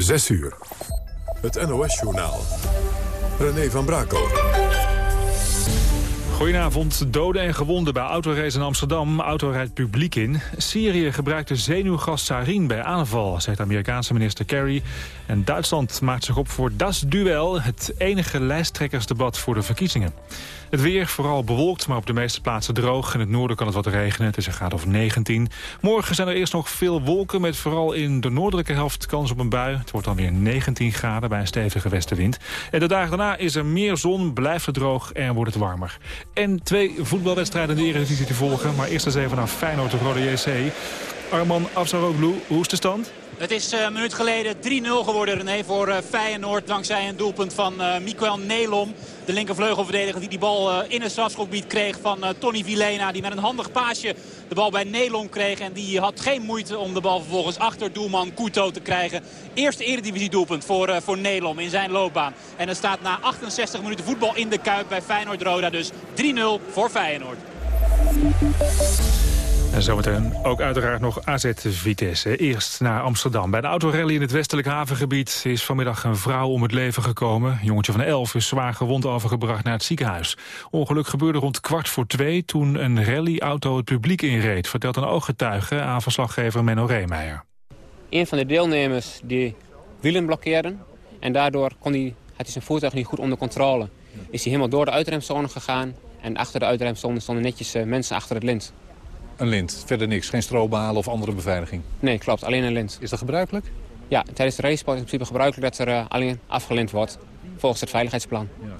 6 uur. Het NOS-journaal. René van Brakel. Goedenavond. Doden en gewonden bij autorace in Amsterdam. Auto rijdt publiek in. Syrië gebruikte zenuwgas sarin bij aanval, zegt Amerikaanse minister Kerry. En Duitsland maakt zich op voor das duel, het enige lijsttrekkersdebat voor de verkiezingen. Het weer vooral bewolkt, maar op de meeste plaatsen droog. In het noorden kan het wat regenen, het is een graad of 19. Morgen zijn er eerst nog veel wolken... met vooral in de noordelijke helft kans op een bui. Het wordt dan weer 19 graden bij een stevige westenwind. En de dagen daarna is er meer zon, blijft het droog en wordt het warmer. En twee voetbalwedstrijden in de Eredivisie te volgen. Maar eerst eens even naar Feyenoord of Rode JC. Arman Afsaroglu, hoe is de stand? Het is uh, een minuut geleden 3-0 geworden René voor uh, Feyenoord. Dankzij een doelpunt van uh, Nelom. De linkervleugelverdediger die die bal in het strafschopgebied kreeg van Tony Vilena. Die met een handig paasje de bal bij Nelom kreeg. En die had geen moeite om de bal vervolgens achter doelman Couto te krijgen. Eerste eredivisie doelpunt voor, voor Nelom in zijn loopbaan. En er staat na 68 minuten voetbal in de Kuip bij Feyenoord-Roda. Dus 3-0 voor Feyenoord. En zometeen ook uiteraard nog AZ Vitesse. Eerst naar Amsterdam. Bij de autorally in het westelijk havengebied is vanmiddag een vrouw om het leven gekomen. Een jongetje van elf is zwaar gewond overgebracht naar het ziekenhuis. Ongeluk gebeurde rond kwart voor twee toen een rallyauto het publiek inreed. Vertelt een ooggetuige aan verslaggever Menno Reemeijer. Een van de deelnemers die wielen blokkeerden. En daardoor kon hij, had hij zijn voertuig niet goed onder controle. Is hij helemaal door de uitremzone gegaan. En achter de uitremzone stonden netjes eh, mensen achter het lint. Een lint, verder niks. Geen strobalen of andere beveiliging? Nee, klopt. Alleen een lint. Is dat gebruikelijk? Ja, tijdens de race is in principe gebruikelijk dat er uh, alleen afgelint wordt. Volgens het veiligheidsplan. Ja.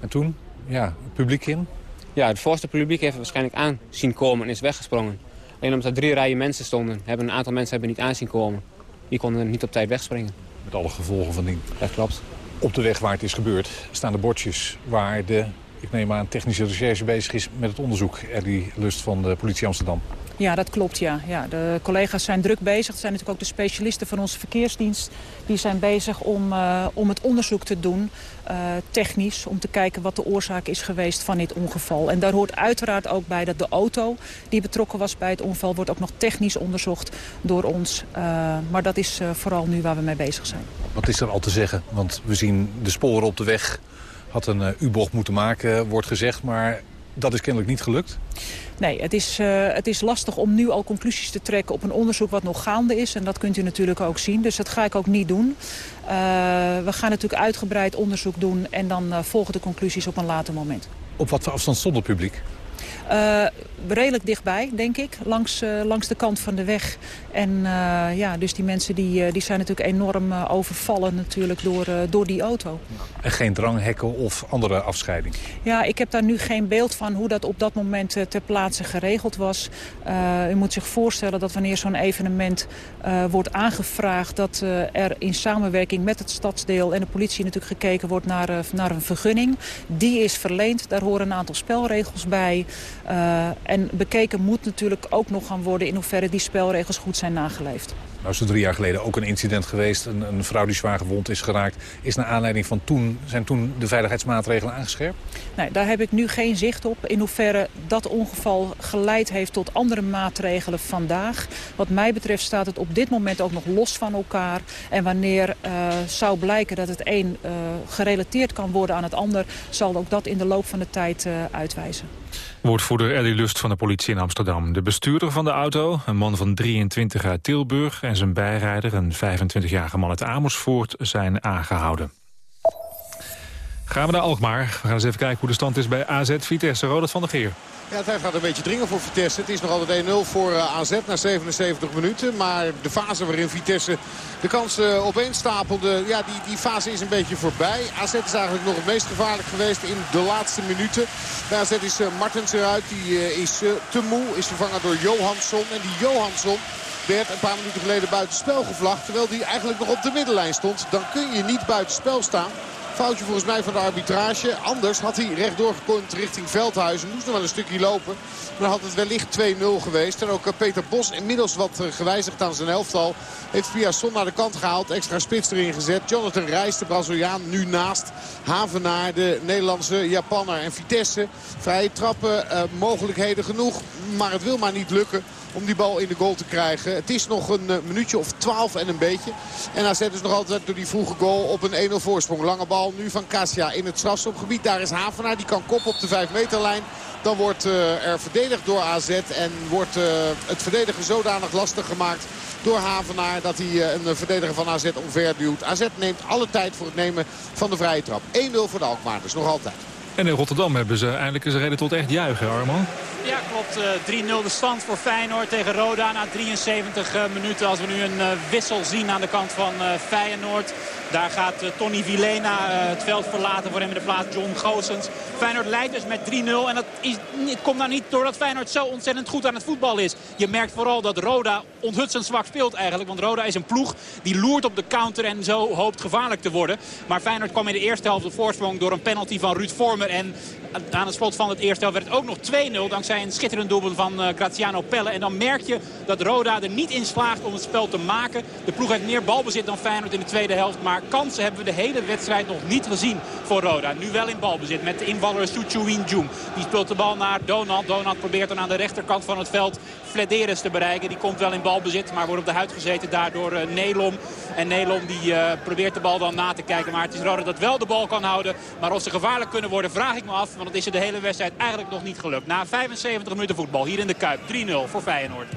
En toen? Ja, het publiek in? Ja, het voorste publiek heeft waarschijnlijk aan zien komen en is weggesprongen. Alleen omdat er drie rijen mensen stonden, hebben een aantal mensen hebben niet aanzien komen. Die konden niet op tijd wegspringen. Met alle gevolgen van dien? Dat klopt. Op de weg waar het is gebeurd staan de bordjes waar de ik neem aan, technische recherche bezig is met het onderzoek. die Lust van de politie Amsterdam. Ja, dat klopt, ja. ja. De collega's zijn druk bezig. Het zijn natuurlijk ook de specialisten van onze verkeersdienst. Die zijn bezig om, uh, om het onderzoek te doen, uh, technisch. Om te kijken wat de oorzaak is geweest van dit ongeval. En daar hoort uiteraard ook bij dat de auto die betrokken was bij het ongeval... wordt ook nog technisch onderzocht door ons. Uh, maar dat is vooral nu waar we mee bezig zijn. Wat is er al te zeggen? Want we zien de sporen op de weg had een uh, U-bocht moeten maken, wordt gezegd. Maar dat is kennelijk niet gelukt. Nee, het is, uh, het is lastig om nu al conclusies te trekken op een onderzoek wat nog gaande is. En dat kunt u natuurlijk ook zien. Dus dat ga ik ook niet doen. Uh, we gaan natuurlijk uitgebreid onderzoek doen en dan volgen de conclusies op een later moment. Op wat voor afstand stond het publiek? Redelijk dichtbij, denk ik, langs, uh, langs de kant van de weg. En uh, ja, dus die mensen die, die zijn natuurlijk enorm overvallen natuurlijk door, door die auto. En geen dranghekken of andere afscheiding? Ja, ik heb daar nu geen beeld van hoe dat op dat moment ter plaatse geregeld was. u moet zich voorstellen dat wanneer zo'n evenement wordt aangevraagd... dat er in samenwerking met het stadsdeel en de politie natuurlijk gekeken wordt naar, naar een vergunning. Die is verleend, daar horen een aantal spelregels bij... Uh, en bekeken moet natuurlijk ook nog gaan worden in hoeverre die spelregels goed zijn nageleefd. Nou is er drie jaar geleden ook een incident geweest. Een, een, vrouw die zwaar gewond is geraakt. Is naar aanleiding van toen, zijn toen de veiligheidsmaatregelen aangescherpt? Nee, daar heb ik nu geen zicht op. In hoeverre dat ongeval geleid heeft tot andere maatregelen vandaag. Wat mij betreft staat het op dit moment ook nog los van elkaar. En wanneer uh, zou blijken dat het een uh, gerelateerd kan worden aan het ander... zal ook dat in de loop van de tijd uh, uitwijzen. Woordvoerder Ellie Lust van de politie in Amsterdam. De bestuurder van de auto, een man van 23 uit Tilburg... en zijn bijrijder, een 25-jarige man uit Amersfoort, zijn aangehouden. Gaan we naar Alkmaar. We gaan eens even kijken hoe de stand is bij AZ Vitesse. Ronald van der Geer. Ja, het gaat een beetje dringen voor Vitesse. Het is nog altijd 1-0 voor uh, AZ na 77 minuten. Maar de fase waarin Vitesse de kansen uh, opeens stapelde, ja, die, die fase is een beetje voorbij. AZ is eigenlijk nog het meest gevaarlijk geweest in de laatste minuten. Bij AZ is uh, Martens eruit, die is te moe, is vervangen door Johansson. En die Johansson werd een paar minuten geleden buitenspel gevlacht. Terwijl die eigenlijk nog op de middenlijn stond. Dan kun je niet buitenspel staan. Foutje volgens mij van de arbitrage. Anders had hij rechtdoor gekomen richting Veldhuizen. Moest nog wel een stukje lopen. Maar had het wellicht 2-0 geweest. En ook eh, Peter Bos inmiddels wat eh, gewijzigd aan zijn elftal. Heeft Son naar de kant gehaald. Extra spits erin gezet. Jonathan Reis, de Braziliaan, nu naast. Havenaar, de Nederlandse Japanner. En Vitesse, vrije trappen, uh, mogelijkheden genoeg. Maar het wil maar niet lukken. Om die bal in de goal te krijgen. Het is nog een minuutje of 12 en een beetje. En AZ is nog altijd door die vroege goal op een 1-0 voorsprong. Lange bal nu van Cassia in het strafstopgebied. Daar is Havenaar. Die kan kop op de 5 meterlijn. Dan wordt er verdedigd door AZ. En wordt het verdedigen zodanig lastig gemaakt door Havenaar. Dat hij een verdediger van AZ omver duwt. AZ neemt alle tijd voor het nemen van de vrije trap. 1-0 voor de Alkmaarders, nog altijd. En in Rotterdam hebben ze eindelijk eens reden tot echt juichen, Arman. Ja, klopt. 3-0 de stand voor Feyenoord tegen Roda na 73 minuten. Als we nu een wissel zien aan de kant van Feyenoord. Daar gaat Tony Vilena het veld verlaten voor hem in de plaats John Goossens. Feyenoord leidt dus met 3-0. En dat is, komt nou niet doordat Feyenoord zo ontzettend goed aan het voetbal is. Je merkt vooral dat Roda onthutsend zwak speelt eigenlijk. Want Roda is een ploeg die loert op de counter en zo hoopt gevaarlijk te worden. Maar Feyenoord kwam in de eerste helft op voorsprong door een penalty van Ruud Vormer. En aan het slot van het eerste helft werd het ook nog 2-0. Dankzij een schitterend doelpunt van uh, Graziano Pelle. En dan merk je dat Roda er niet in slaagt om het spel te maken. De ploeg heeft meer balbezit dan Feyenoord in de tweede helft. Maar kansen hebben we de hele wedstrijd nog niet gezien voor Roda. Nu wel in balbezit met de invaller Suchu Jung. Die speelt de bal naar Donald. Donald probeert dan aan de rechterkant van het veld Flederis te bereiken. Die komt wel in balbezit, maar wordt op de huid gezeten daardoor uh, Nelom. En Nelom die uh, probeert de bal dan na te kijken. Maar het is Roda dat wel de bal kan houden. Maar of ze gevaarlijk kunnen worden, vraag ik me af. Want het is er de hele wedstrijd eigenlijk nog niet gelukt. Na 75 minuten voetbal hier in de Kuip. 3-0 voor Feyenoord.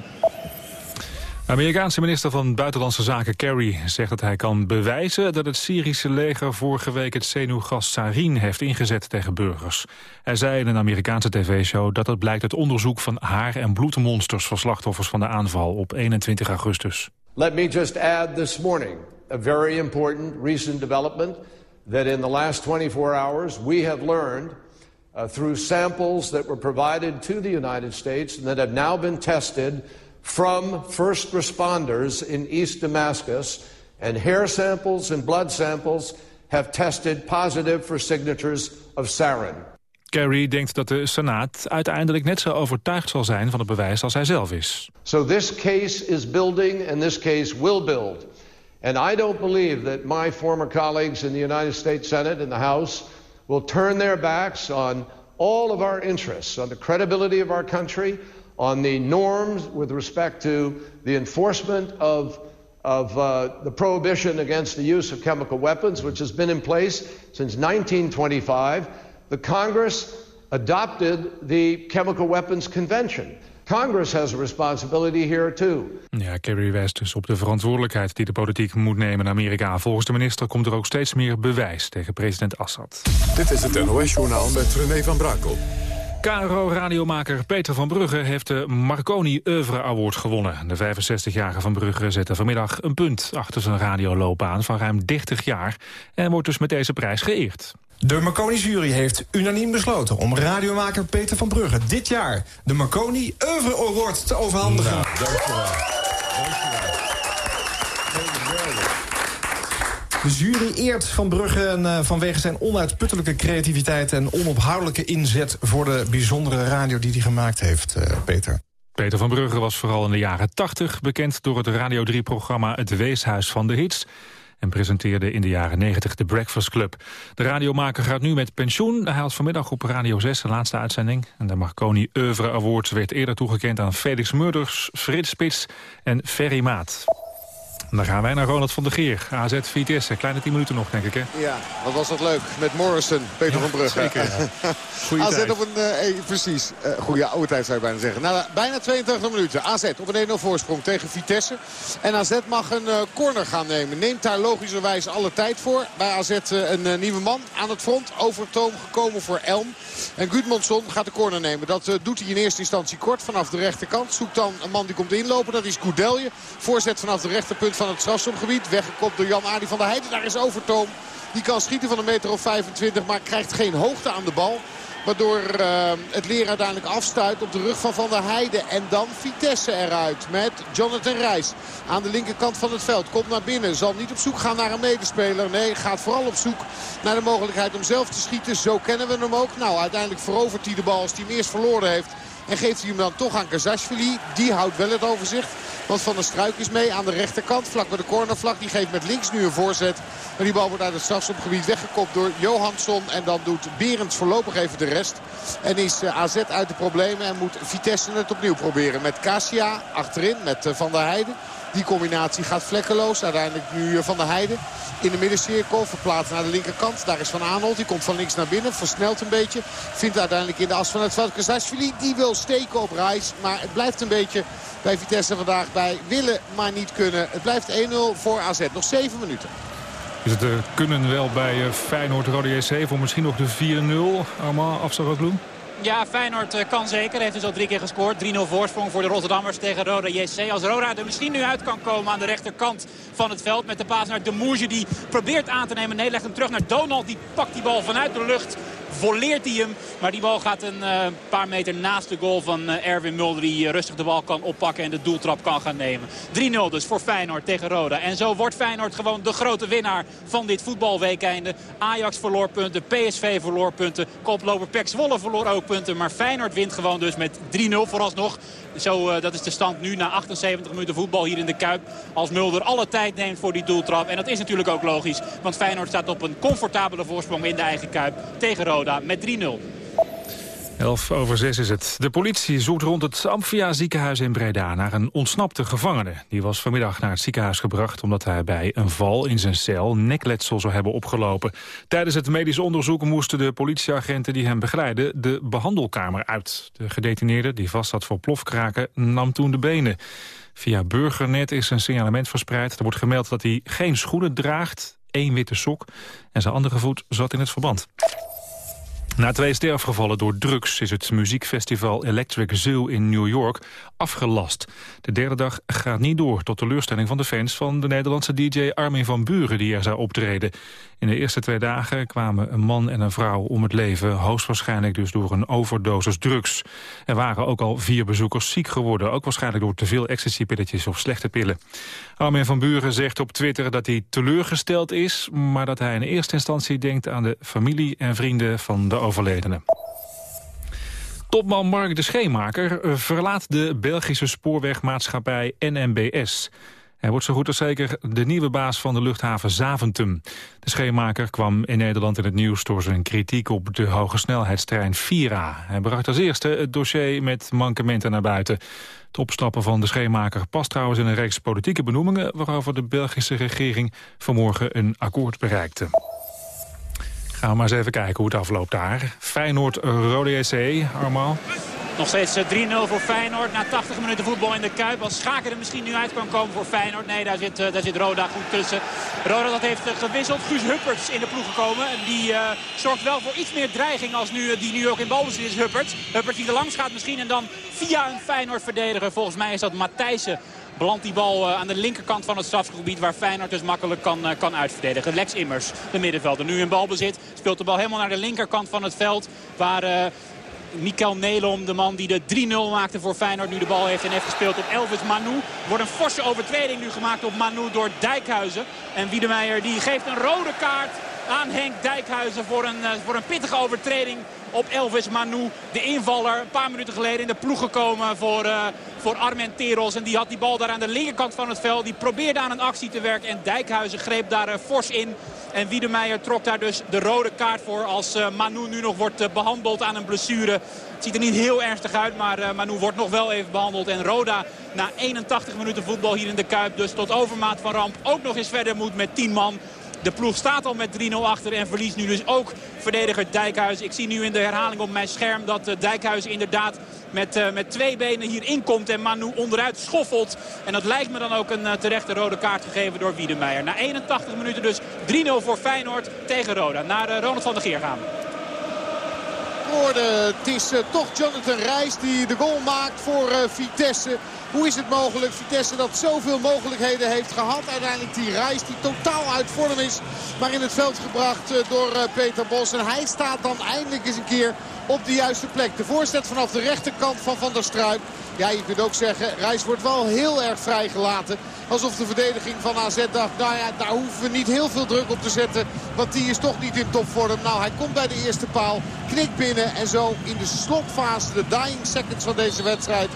Amerikaanse minister van Buitenlandse Zaken Kerry zegt dat hij kan bewijzen dat het Syrische leger vorige week het zenuwgas sarin heeft ingezet tegen burgers. Hij zei in een Amerikaanse tv-show dat het blijkt uit onderzoek van haar- en bloedmonsters voor slachtoffers van de aanval op 21 augustus. Let me just add this morning a very important recent development that in the last 24 hours we have learned uh, through samples that were provided to the United States and that have now been tested from first responders in East Damascus, and hair samples and blood samples have tested positive for signatures of sarin. Kerry denkt dat de Senaat uiteindelijk net zo overtuigd zal zijn van het bewijs als hij zelf is. So this case is building and this case will build. And I don't believe that my former colleagues in the United States Senate and the House will turn their backs on all of our interests, on the credibility of our country, on the norms with respect to the enforcement of, of uh, the prohibition against the use of chemical weapons, which has been in place since 1925. The Congress adopted the Chemical Weapons Convention. Congress has a responsibility here too. Ja, Kerry wijst dus op de verantwoordelijkheid die de politiek moet nemen in Amerika. Volgens de minister komt er ook steeds meer bewijs tegen president Assad. Dit is het NOS-journaal met René van Brakel. KRO-radiomaker Peter van Brugge heeft de Marconi Oeuvre Award gewonnen. De 65-jarige Van Brugge zette vanmiddag een punt achter zijn radioloopbaan van ruim 30 jaar... en wordt dus met deze prijs geëerd. De Marconi-jury heeft unaniem besloten om radiomaker Peter van Brugge dit jaar de Marconi Oeuvre Award te overhandigen. Nou, dankjewel. Dankjewel. De jury eert Van Brugge en, uh, vanwege zijn onuitputtelijke creativiteit... en onophoudelijke inzet voor de bijzondere radio die hij gemaakt heeft, uh, Peter. Peter van Brugge was vooral in de jaren 80 bekend door het Radio 3-programma Het Weeshuis van de Hits en presenteerde in de jaren 90 de Breakfast Club. De radiomaker gaat nu met pensioen. Hij had vanmiddag op Radio 6 de laatste uitzending. En de Marconi Oeuvre Award werd eerder toegekend aan Felix Murders, Frits Spits en Ferry Maat. Dan gaan wij naar Ronald van der Geer. AZ Vitesse. Kleine 10 minuten nog, denk ik, hè? Ja, wat was dat leuk. Met Morrison, Peter Ja, van Brugge. zeker, ja. AZ tijd. op een, eh, eh, precies, eh, goede oude tijd zou je bijna zeggen. Na bijna 82 minuten. AZ op een 1-0 voorsprong tegen Vitesse. En AZ mag een eh, corner gaan nemen. Neemt daar logischerwijs alle tijd voor. Bij AZ een nieuwe man aan het front. Overtoom gekomen voor Elm. En Gudmundsson gaat de corner nemen. Dat doet hij in eerste instantie kort vanaf de rechterkant. Zoekt dan een man die komt inlopen. Dat is Koudelje. Voorzet vanaf de rechterpunt van het strafschopgebied. Weggekopt door Jan Aardi van der Heijden. Daar is Overtoom. Die kan schieten van een meter of 25. Maar krijgt geen hoogte aan de bal. Waardoor eh, het leer uiteindelijk afstuit op de rug van Van der Heijden. En dan Vitesse eruit met Jonathan Reis. Aan de linkerkant van het veld. Komt naar binnen. Zal niet op zoek gaan naar een medespeler. Nee, gaat vooral op zoek naar de mogelijkheid om zelf te schieten. Zo kennen we hem ook. Nou, uiteindelijk verovert hij de bal als hij hem eerst verloren heeft. En geeft hij hem dan toch aan Kazashvili. Die houdt wel het overzicht. Want Van der Struik is mee aan de rechterkant. Vlak bij de cornervlag. Die geeft met links nu een voorzet. Maar die bal wordt uit het strafschopgebied weggekopt door Johansson. En dan doet Berends voorlopig even de rest. En is AZ uit de problemen. En moet Vitesse het opnieuw proberen. Met Cassia achterin. Met Van der Heijden. Die combinatie gaat vlekkeloos. Uiteindelijk nu Van der Heijden in de middencirkel. Verplaatst naar de linkerkant. Daar is Van Aanholt. Die komt van links naar binnen. Versnelt een beetje. Vindt uiteindelijk in de as van het veld. Die wil steken op reis. Maar het blijft een beetje bij Vitesse vandaag bij willen maar niet kunnen. Het blijft 1-0 voor AZ. Nog 7 minuten. Is het uh, kunnen wel bij uh, Feyenoord Rode JC voor misschien nog de 4-0? Allemaal Afsaroglu? Ja, Feyenoord eh, kan zeker. Heeft dus al drie keer gescoord. 3-0 voorsprong voor de Rotterdammers tegen Roda JC. Als Roda er misschien nu uit kan komen aan de rechterkant van het veld. Met de paas naar de Moerje die probeert aan te nemen. Nee, legt hem terug naar Donald. Die pakt die bal vanuit de lucht volleert hij hem. Maar die bal gaat een uh, paar meter naast de goal van uh, Erwin Mulder. Die uh, rustig de bal kan oppakken en de doeltrap kan gaan nemen. 3-0 dus voor Feyenoord tegen Roda. En zo wordt Feyenoord gewoon de grote winnaar van dit voetbalweekeinde. Ajax verloor punten, PSV verloor punten. Koploper Pek Zwolle verloor ook punten. Maar Feyenoord wint gewoon dus met 3-0 vooralsnog. Zo, dat is de stand nu na 78 minuten voetbal hier in de Kuip. Als Mulder alle tijd neemt voor die doeltrap. En dat is natuurlijk ook logisch. Want Feyenoord staat op een comfortabele voorsprong in de eigen Kuip tegen Roda met 3-0. 11 over 6 is het. De politie zoekt rond het Amphia ziekenhuis in Breda naar een ontsnapte gevangene. Die was vanmiddag naar het ziekenhuis gebracht omdat hij bij een val in zijn cel nekletsel zou hebben opgelopen. Tijdens het medisch onderzoek moesten de politieagenten die hem begeleiden de behandelkamer uit. De gedetineerde, die vast zat voor plofkraken, nam toen de benen. Via Burgernet is een signalement verspreid. Er wordt gemeld dat hij geen schoenen draagt, één witte sok en zijn andere voet zat in het verband. Na twee sterfgevallen door drugs is het muziekfestival Electric Zoo in New York afgelast. De derde dag gaat niet door tot teleurstelling van de fans van de Nederlandse DJ Armin van Buren die er zou optreden. In de eerste twee dagen kwamen een man en een vrouw om het leven, hoogstwaarschijnlijk dus door een overdosis drugs. Er waren ook al vier bezoekers ziek geworden, ook waarschijnlijk door te veel ecstasypilletjes of slechte pillen. Armin van Buren zegt op Twitter dat hij teleurgesteld is, maar dat hij in eerste instantie denkt aan de familie en vrienden van de overledene. Topman Mark de Scheemaker verlaat de Belgische spoorwegmaatschappij NMBS. Hij wordt zo goed als zeker de nieuwe baas van de luchthaven Zaventem. De scheenmaker kwam in Nederland in het nieuws door zijn kritiek op de hoge snelheidstrein Vira. Hij bracht als eerste het dossier met mankementen naar buiten. Het opstappen van de scheenmaker past trouwens in een reeks politieke benoemingen... waarover de Belgische regering vanmorgen een akkoord bereikte. We maar eens even kijken hoe het afloopt daar. Feyenoord-Rode JC, Armaal. Nog steeds 3-0 eh, voor Feyenoord. Na 80 minuten voetbal in de Kuip. Als Schaker er misschien nu uit kan komen voor Feyenoord. Nee, daar zit, eh, daar zit Roda goed tussen. Roda dat heeft eh, gewisseld. Guus Hupperts in de ploeg gekomen. En die zorgt wel voor iets meer dreiging als nu, die nu ook in balbezit is Hupperts. Hupperts die er langs gaat misschien. En dan via een Feyenoord-verdediger. Volgens mij is dat Matthijssen belandt die bal aan de linkerkant van het strafgebied... waar Feyenoord dus makkelijk kan, kan uitverdedigen. Lex Immers, de middenvelder, nu in balbezit. Speelt de bal helemaal naar de linkerkant van het veld... waar Mikael Nelom, de man die de 3-0 maakte voor Feyenoord. Nu de bal heeft en heeft gespeeld op Elvis Manu. Wordt een forse overtreding nu gemaakt op Manu door Dijkhuizen. En Wiedemeijer die geeft een rode kaart aan Henk Dijkhuizen voor een, eh, voor een pittige overtreding op Elvis Manu. De invaller, een paar minuten geleden in de ploeg gekomen voor, uh, voor Armenteros. En die had die bal daar aan de linkerkant van het veld. Die probeerde aan een actie te werken en Dijkhuizen greep daar uh, fors in. En Wiedemeijer trok daar dus de rode kaart voor als uh, Manu nu nog wordt behandeld aan een blessure. Het ziet er niet heel ernstig uit, maar Manu wordt nog wel even behandeld. En Roda na 81 minuten voetbal hier in de Kuip dus tot overmaat van ramp ook nog eens verder moet met 10 man. De ploeg staat al met 3-0 achter en verliest nu dus ook verdediger Dijkhuis. Ik zie nu in de herhaling op mijn scherm dat eh, Dijkhuis inderdaad met, uh, met twee benen hier inkomt en Manu onderuit schoffelt. En dat lijkt me dan ook een uh, terechte rode kaart gegeven door Wiedemeijer. Na 81 minuten dus 3-0 voor Feyenoord tegen Roda. Naar Ronald van der Geer gaan Het is toch Jonathan Reis die de goal maakt voor Vitesse. Hoe is het mogelijk, Vitesse, dat zoveel mogelijkheden heeft gehad. Uiteindelijk die reis die totaal uit vorm is. Maar in het veld gebracht eh, door eh, Peter Bos. En hij staat dan eindelijk eens een keer op de juiste plek. De voorzet vanaf de rechterkant van Van der Struik. Ja, je kunt ook zeggen, Reis wordt wel heel erg vrijgelaten. Alsof de verdediging van AZ dacht, nou ja, daar hoeven we niet heel veel druk op te zetten. Want die is toch niet in topvorm. Nou, hij komt bij de eerste paal, knikt binnen. En zo in de slotfase, de dying seconds van deze wedstrijd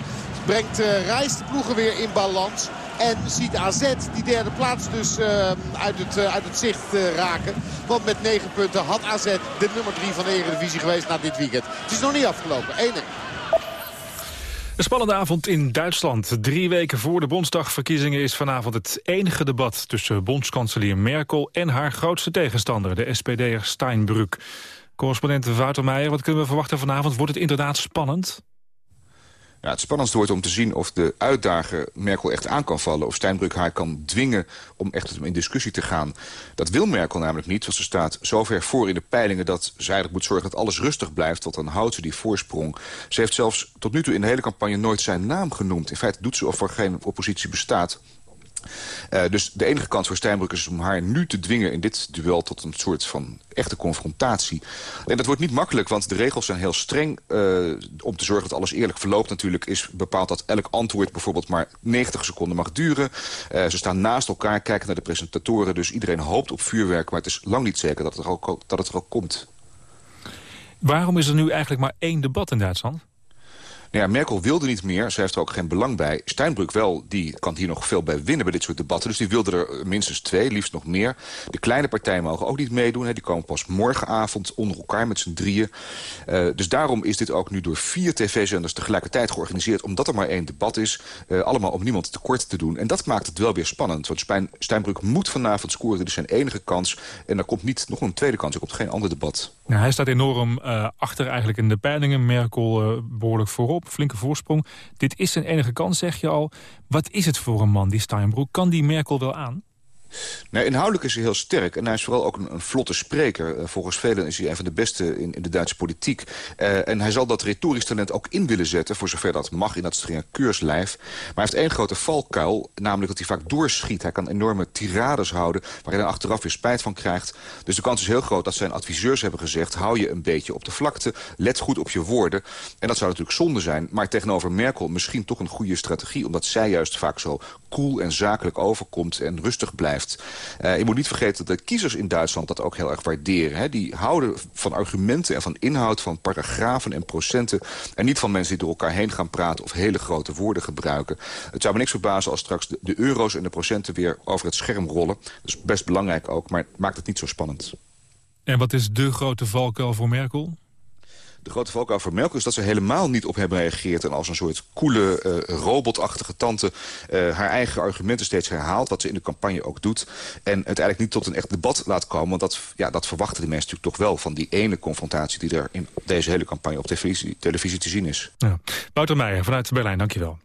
Brengt Reis de ploegen weer in balans. En ziet AZ die derde plaats dus uh, uit, het, uh, uit het zicht raken. Want met 9 punten had AZ de nummer 3 van de Eredivisie geweest na dit weekend. Het is nog niet afgelopen. 1-1. Een spannende avond in Duitsland. Drie weken voor de Bondsdagverkiezingen is vanavond het enige debat... tussen bondskanselier Merkel en haar grootste tegenstander, de SPD'er Steinbrück. Correspondent Wouter Meijer, wat kunnen we verwachten vanavond? Wordt het inderdaad spannend? Ja, het spannendste wordt om te zien of de uitdager Merkel echt aan kan vallen. Of Steinbrück haar kan dwingen om echt in discussie te gaan. Dat wil Merkel namelijk niet, want ze staat zo ver voor in de peilingen... dat ze eigenlijk moet zorgen dat alles rustig blijft, want dan houdt ze die voorsprong. Ze heeft zelfs tot nu toe in de hele campagne nooit zijn naam genoemd. In feite doet ze of er geen oppositie bestaat. Uh, dus de enige kans voor Steinbrück is om haar nu te dwingen in dit duel tot een soort van echte confrontatie. En dat wordt niet makkelijk, want de regels zijn heel streng. Uh, om te zorgen dat alles eerlijk verloopt natuurlijk is bepaald dat elk antwoord bijvoorbeeld maar 90 seconden mag duren. Uh, ze staan naast elkaar, kijken naar de presentatoren, dus iedereen hoopt op vuurwerk, maar het is lang niet zeker dat het er ook, dat het er ook komt. Waarom is er nu eigenlijk maar één debat in Duitsland? Nou ja, Merkel wilde niet meer, ze heeft er ook geen belang bij. Steinbrück wel, die kan hier nog veel bij winnen bij dit soort debatten. Dus die wilde er minstens twee, liefst nog meer. De kleine partijen mogen ook niet meedoen. Hè. Die komen pas morgenavond onder elkaar met z'n drieën. Uh, dus daarom is dit ook nu door vier tv-zenders tegelijkertijd georganiseerd. Omdat er maar één debat is. Uh, allemaal om niemand tekort te doen. En dat maakt het wel weer spannend. Want Steinbrück moet vanavond scoren. Dit is zijn enige kans. En er komt niet nog een tweede kans. Er komt geen ander debat. Ja, hij staat enorm uh, achter eigenlijk in de peilingen. Merkel behoorlijk voorop flinke voorsprong. Dit is zijn enige kans, zeg je al. Wat is het voor een man, die Steinbroek? Kan die Merkel wel aan? Nee, inhoudelijk is hij heel sterk. En hij is vooral ook een, een vlotte spreker. Uh, volgens velen is hij een van de beste in, in de Duitse politiek. Uh, en hij zal dat retorisch talent ook in willen zetten... voor zover dat mag in dat strenge keurslijf. Maar hij heeft één grote valkuil. Namelijk dat hij vaak doorschiet. Hij kan enorme tirades houden... waar hij achteraf weer spijt van krijgt. Dus de kans is heel groot dat zijn adviseurs hebben gezegd... hou je een beetje op de vlakte. Let goed op je woorden. En dat zou natuurlijk zonde zijn. Maar tegenover Merkel misschien toch een goede strategie... omdat zij juist vaak zo cool en zakelijk overkomt... en rustig blijft. Uh, je moet niet vergeten dat de kiezers in Duitsland dat ook heel erg waarderen. Hè. Die houden van argumenten en van inhoud, van paragrafen en procenten... en niet van mensen die door elkaar heen gaan praten... of hele grote woorden gebruiken. Het zou me niks verbazen als straks de, de euro's en de procenten... weer over het scherm rollen. Dat is best belangrijk ook, maar maakt het niet zo spannend. En wat is de grote valkuil voor Merkel? De grote valkuil voor Merkel is dat ze helemaal niet op hebben gereageerd... en als een soort koele, uh, robotachtige tante uh, haar eigen argumenten steeds herhaalt... wat ze in de campagne ook doet. En uiteindelijk niet tot een echt debat laat komen. Want dat, ja, dat verwachten de mensen natuurlijk toch wel... van die ene confrontatie die er in deze hele campagne op televisie, televisie te zien is. Ja. Wouter Meijer vanuit Berlijn, dankjewel.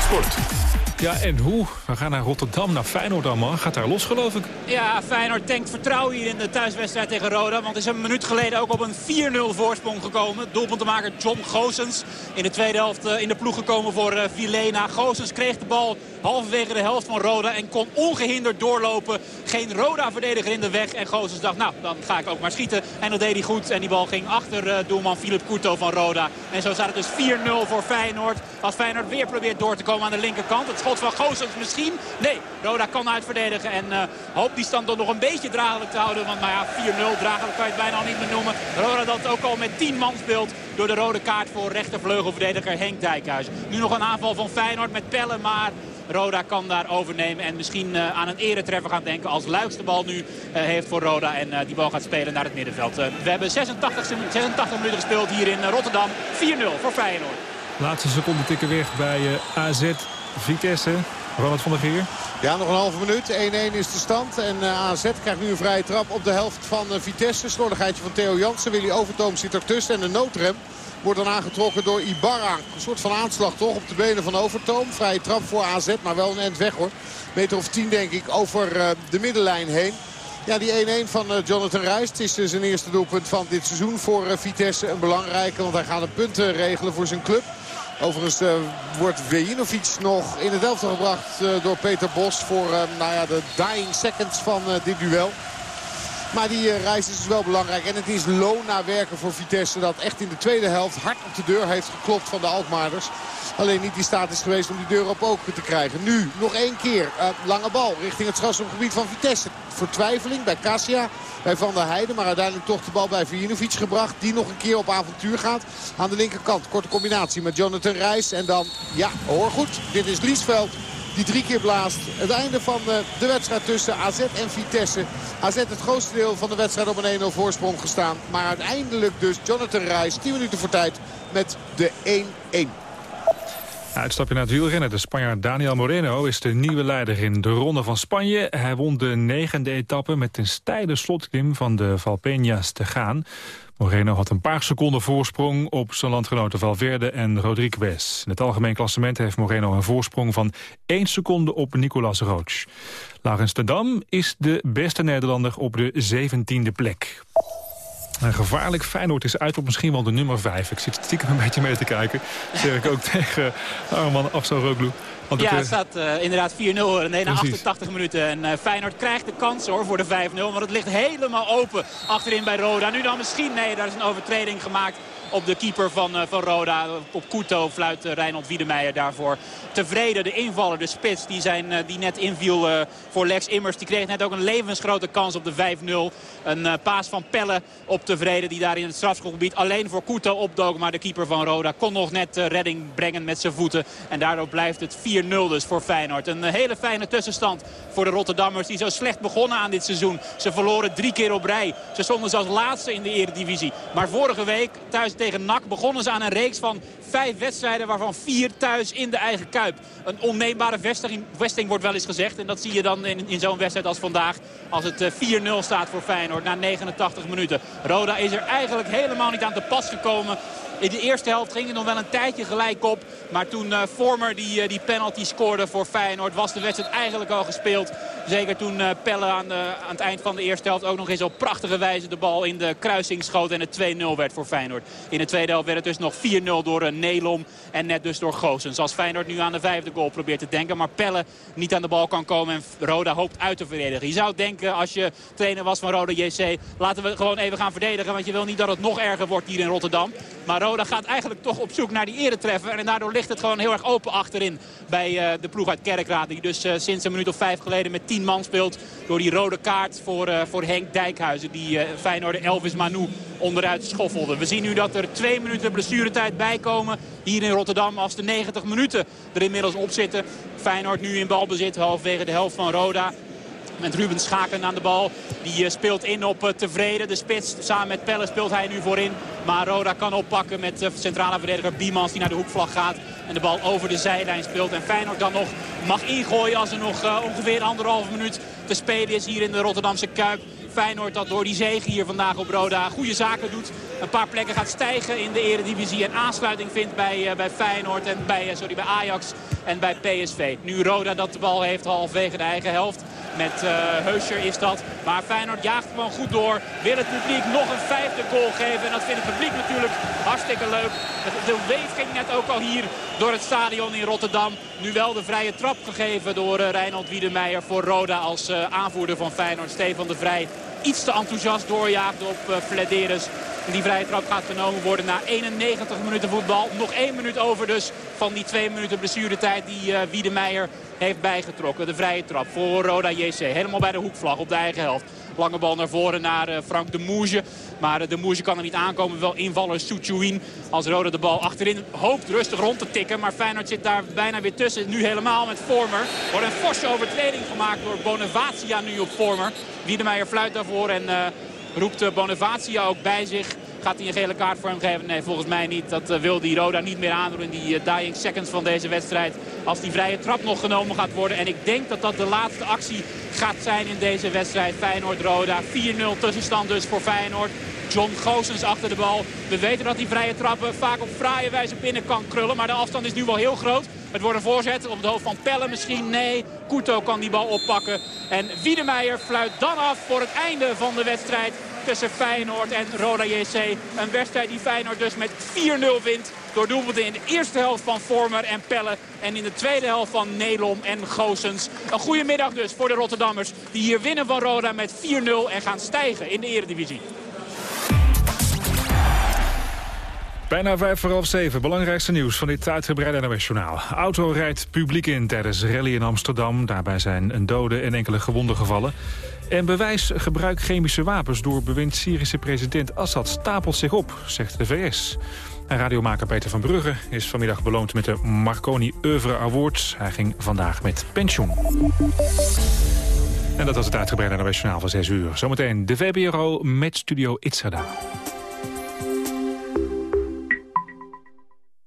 Sport. Ja, en hoe? We gaan naar Rotterdam, naar Feyenoord allemaal. Gaat daar los, geloof ik. Ja, Feyenoord tankt vertrouwen hier in de thuiswedstrijd tegen Roda. Want is een minuut geleden ook op een 4-0 voorsprong gekomen. Doelpuntenmaker John Goossens in de tweede helft in de ploeg gekomen voor uh, Vilena. Goossens kreeg de bal halverwege de helft van Roda en kon ongehinderd doorlopen. Geen Roda-verdediger in de weg. En Goossens dacht, nou, dan ga ik ook maar schieten. En dat deed hij goed. En die bal ging achter uh, doelman Philip Couto van Roda. En zo staat het dus 4-0 voor Feyenoord. Als Feyenoord weer probeert door te komen aan de linkerkant. Het schot van Goossens misschien. Nee, Roda kan uitverdedigen. En uh, hoopt die stand dan nog een beetje draaglijk te houden. Want nou ja, 4-0 draaglijk kan je het bijna al niet meer noemen. Roda dat ook al met 10 man speelt door de rode kaart voor rechtervleugelverdediger Henk Dijkhuis. Nu nog een aanval van Feyenoord met pellen, maar Roda kan daar overnemen en misschien uh, aan een eretreffer gaan denken als Luiks de bal nu uh, heeft voor Roda en die bal gaat spelen naar het middenveld. we hebben 86, 86 minuten gespeeld hier in Rotterdam. 4-0 voor Feyenoord. Laatste seconde tikken weg bij AZ Vitesse. Ronald van der Geer. Ja, nog een halve minuut. 1-1 is de stand. En uh, AZ krijgt nu een vrije trap op de helft van uh, Vitesse. Slordigheidje van Theo Jansen. Willy Overtoom zit ertussen. En de noodrem wordt dan aangetrokken door Ibarra. Een soort van aanslag toch op de benen van Overtoom. Vrije trap voor AZ, maar wel een end weg hoor. Meter of 10 denk ik over uh, de middenlijn heen. Ja, die 1-1 van Jonathan Rijst is zijn eerste doelpunt van dit seizoen voor Vitesse. Een belangrijke, want hij gaat een punt regelen voor zijn club. Overigens uh, wordt Vejinovic nog in het elftal gebracht uh, door Peter Bos... voor uh, nou ja, de dying seconds van dit duel. Maar die uh, reis is dus wel belangrijk. En het is loon werken voor Vitesse. Dat echt in de tweede helft hard op de deur heeft geklopt van de Alkmaarders. Alleen niet in staat is geweest om die deur op open te krijgen. Nu nog één keer. Uh, lange bal richting het strafschopgebied van Vitesse. Vertwijfeling bij Cassia, bij Van der Heijden. Maar uiteindelijk toch de bal bij Vujinovic gebracht. Die nog een keer op avontuur gaat. Aan de linkerkant. Korte combinatie met Jonathan Reis. En dan, ja, hoor goed. Dit is Liesveld die drie keer blaast. Het einde van eh, de wedstrijd tussen AZ en Vitesse. AZ het grootste deel van de wedstrijd op een 1-0 voorsprong gestaan. Maar uiteindelijk dus Jonathan Reis 10 minuten voor tijd met de 1-1. Uitstapje naar het wielrennen. De Spanjaard Daniel Moreno is de nieuwe leider in de Ronde van Spanje. Hij won de negende etappe met een steile slotklim van de Valpeñas te gaan. Moreno had een paar seconden voorsprong op zijn landgenoten Valverde en Rodriguez. In het algemeen klassement heeft Moreno een voorsprong van 1 seconde op Nicolas Roach. Laurens de Dam is de beste Nederlander op de 17e plek. Een gevaarlijk Feyenoord is uit op misschien wel de nummer 5. Ik zit stiekem een beetje mee te kijken. Zeg ik ook tegen Arman Afsaroglu. Want ja, het staat uh, inderdaad 4-0 nee, na 88 minuten. En uh, Feyenoord krijgt de kans hoor, voor de 5-0. Want het ligt helemaal open achterin bij Roda. Nu dan misschien, nee, daar is een overtreding gemaakt op de keeper van, uh, van Roda. Op Kuto fluit uh, Reinhold Wiedemeijer daarvoor. Tevreden, de invaller, de spits die, zijn, uh, die net inviel voor Lex Immers. Die kreeg net ook een levensgrote kans op de 5-0. Een paas van Pelle op tevreden die daar in het strafschopgebied alleen voor Kuto opdook. Maar de keeper van Roda kon nog net redding brengen met zijn voeten. En daardoor blijft het 4-0 dus voor Feyenoord. Een hele fijne tussenstand voor de Rotterdammers die zo slecht begonnen aan dit seizoen. Ze verloren drie keer op rij. Ze stonden zelfs laatste in de eredivisie. Maar vorige week thuis tegen NAC begonnen ze aan een reeks van vijf wedstrijden... waarvan vier thuis in de eigen Kuip. Een onneembare vesting, vesting wordt wel eens gezegd. En dat zie je dan in, in zo'n wedstrijd als vandaag. Als het 4-0 eh, staat voor Feyenoord na 89 minuten. Roda is er eigenlijk helemaal niet aan te pas gekomen. In de eerste helft ging het nog wel een tijdje gelijk op. Maar toen uh, Vormer die, uh, die penalty scoorde voor Feyenoord was de wedstrijd eigenlijk al gespeeld. Zeker toen uh, Pelle aan, aan het eind van de eerste helft ook nog eens op prachtige wijze de bal in de kruising schoot. En het 2-0 werd voor Feyenoord. In de tweede helft werd het dus nog 4-0 door Nelom en net dus door Goossens. Als Feyenoord nu aan de vijfde goal probeert te denken. Maar Pelle niet aan de bal kan komen en Roda hoopt uit te verdedigen. Je zou denken als je trainer was van Roda JC. Laten we gewoon even gaan verdedigen. Want je wil niet dat het nog erger wordt hier in Rotterdam. Maar Roda gaat eigenlijk toch op zoek naar die eretreffer. En daardoor ligt het gewoon heel erg open achterin bij uh, de ploeg uit Kerkraad. Die dus uh, sinds een minuut of vijf geleden met tien man speelt. Door die rode kaart voor, uh, voor Henk Dijkhuizen. Die Feyenoord Elvis Manu onderuit schoffelde. We zien nu dat er twee minuten blessuretijd bijkomen hier in Rotterdam. Als de 90 minuten er inmiddels op zitten. Feyenoord nu in balbezit halfwege de helft van Roda. Met Ruben Schaken aan de bal. Die uh, speelt in op uh, Tevreden. De spits samen met Pelle speelt hij nu voorin. Maar Roda kan oppakken met uh, centrale verdediger Biemans die naar de hoekvlag gaat. En de bal over de zijlijn speelt. En Feyenoord dan nog mag ingooien als er nog ongeveer anderhalve minuut te spelen is hier in de Rotterdamse Kuip. Feyenoord dat door die zege hier vandaag op Roda goede zaken doet. Een paar plekken gaat stijgen in de eredivisie en aansluiting vindt bij, bij Feyenoord en bij, sorry, bij Ajax en bij PSV. Nu Roda dat de bal heeft halfwege de eigen helft. Met uh, Heuscher is dat. Maar Feyenoord jaagt gewoon goed door. Wil het publiek nog een vijfde goal geven. En dat vindt het publiek natuurlijk hartstikke leuk. De weef ging net ook al hier door het stadion in Rotterdam. Nu wel de vrije trap gegeven door uh, Reinhold Wiedemeijer voor Roda als uh, aanvoerder van Feyenoord. Stefan de Vrij iets te enthousiast doorjaagde op uh, Flederis. Die vrije trap gaat genomen worden na 91 minuten voetbal. Nog één minuut over dus van die twee minuten blessuretijd die uh, Wiedemeijer heeft bijgetrokken. De vrije trap voor Roda JC. Helemaal bij de hoekvlag op de eigen helft. Lange bal naar voren naar uh, Frank de Moege. Maar uh, de Moege kan er niet aankomen. Wel invaller Soetjouin. Als Roda de bal achterin hoopt rustig rond te tikken. Maar Feyenoord zit daar bijna weer tussen. Nu helemaal met Vormer. Wordt een forse overtreding gemaakt door Bonavacia nu op Vormer. Wiedemeijer fluit daarvoor en uh, roept Bonavacia ook bij zich. Gaat hij een gele kaart voor hem geven? Nee, volgens mij niet. Dat uh, wil die Roda niet meer aandoen in die uh, dying seconds van deze wedstrijd. Als die vrije trap nog genomen gaat worden. En ik denk dat dat de laatste actie gaat zijn in deze wedstrijd. Feyenoord-Roda. 4-0 tussenstand dus voor Feyenoord. John Goossens achter de bal. We weten dat die vrije trappen vaak op fraaie wijze binnen kan krullen. Maar de afstand is nu wel heel groot. Het wordt een voorzet op het hoofd van Pelle misschien. Nee, Kuto kan die bal oppakken. En Wiedemeijer fluit dan af voor het einde van de wedstrijd tussen Feyenoord en Roda JC. Een wedstrijd die Feyenoord dus met 4-0 wint. door doelpunten in de eerste helft van Vormer en Pelle. En in de tweede helft van Nelom en Goosens. Een goede middag dus voor de Rotterdammers. Die hier winnen van Roda met 4-0 en gaan stijgen in de eredivisie. Bijna vijf voor half zeven. Belangrijkste nieuws van dit uitgebreide NOS-journaal. Auto rijdt publiek in tijdens rally in Amsterdam. Daarbij zijn een dode en enkele gewonden gevallen. En bewijs gebruik chemische wapens door bewind Syrische president Assad stapelt zich op, zegt de VS. En radiomaker Peter van Brugge is vanmiddag beloond met de Marconi Oeuvre Awards. Hij ging vandaag met pensioen. En dat was het uitgebreide NOS-journaal van 6 uur. Zometeen de VBRO met Studio Itzada.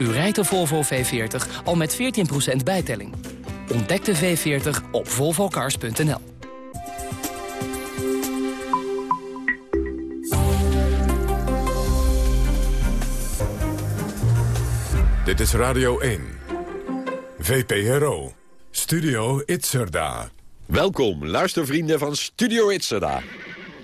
U rijdt de Volvo V40 al met 14% bijtelling. Ontdek de V40 op volvocars.nl. Dit is Radio 1. VPRO. Studio Itzerda. Welkom, luistervrienden van Studio Itzerda.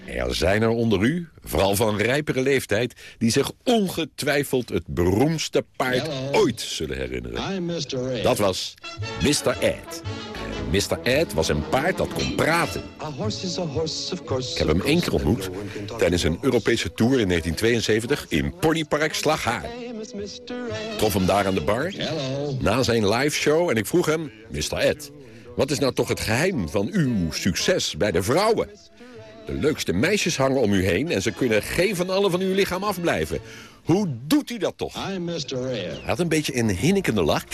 Er zijn er onder u, vooral van rijpere leeftijd... die zich ongetwijfeld het beroemdste paard ooit zullen herinneren. Dat was Mr. Ed. En Mr. Ed was een paard dat kon praten. Ik heb hem één keer ontmoet tijdens een Europese tour in 1972... in Ponypark Slaghaar. Trof hem daar aan de bar, na zijn live show... en ik vroeg hem, Mr. Ed, wat is nou toch het geheim van uw succes bij de vrouwen? De leukste meisjes hangen om u heen... en ze kunnen geen van allen van uw lichaam afblijven. Hoe doet u dat toch? Hij had een beetje een hinnikende lach.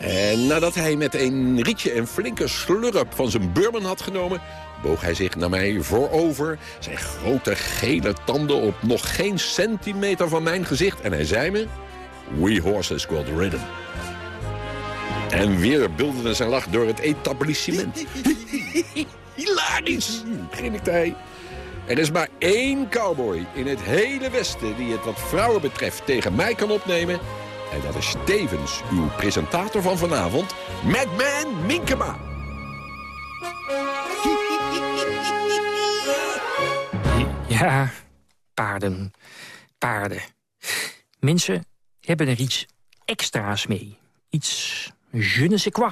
en nadat hij met een rietje een flinke slurp van zijn bourbon had genomen... boog hij zich naar mij voorover, zijn grote gele tanden op nog geen centimeter van mijn gezicht... en hij zei me, we horses got rhythm. En weer bulderde zijn lach door het etablissement. Hilarisch, grinnikte hij. Er is maar één cowboy in het hele Westen die het wat vrouwen betreft tegen mij kan opnemen. En dat is tevens uw presentator van vanavond, Madman Minkema. Ja, paarden. Paarden. Mensen hebben er iets extra's mee. Iets je ne sais quoi.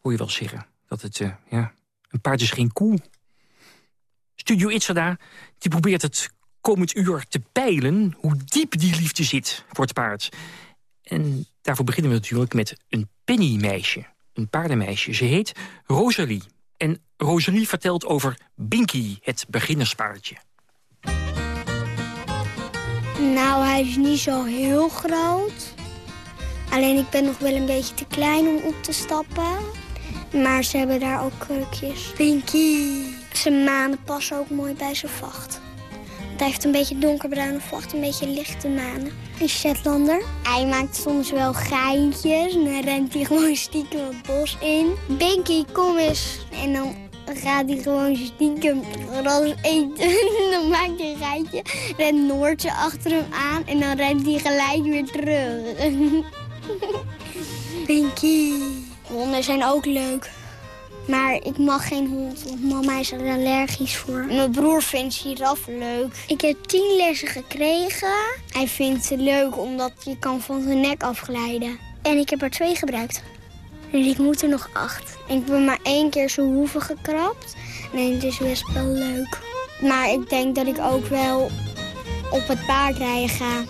Hoor je wel zeggen. Dat het, uh, ja, een paard is geen koe. Studio Itzada, die probeert het komend uur te peilen... hoe diep die liefde zit voor het paard. En daarvoor beginnen we natuurlijk met een pennymeisje. Een paardenmeisje. Ze heet Rosalie. En Rosalie vertelt over Binky, het beginnerspaardje. Nou, hij is niet zo heel groot. Alleen ik ben nog wel een beetje te klein om op te stappen. Maar ze hebben daar ook krukjes. Pinky. Zijn manen passen ook mooi bij zijn vacht. Want hij heeft een beetje donkerbruine vacht, een beetje lichte manen. Een Shetlander. Hij maakt soms wel geintjes en dan rent hij gewoon stiekem het bos in. Binky, kom eens. En dan gaat hij gewoon stiekem gras eten. dan maakt hij een geintje. Rent Noortje achter hem aan en dan rent hij gelijk weer terug. Pinky. Honden zijn ook leuk. Maar ik mag geen hond, want mama is er allergisch voor. Mijn broer vindt giraf leuk. Ik heb tien lessen gekregen. Hij vindt het leuk omdat je kan van zijn nek afglijden. En ik heb er twee gebruikt. Dus ik moet er nog acht. Ik ben maar één keer zijn hoeven gekrapt. Nee, het is best wel leuk. Maar ik denk dat ik ook wel op het paard rijden ga.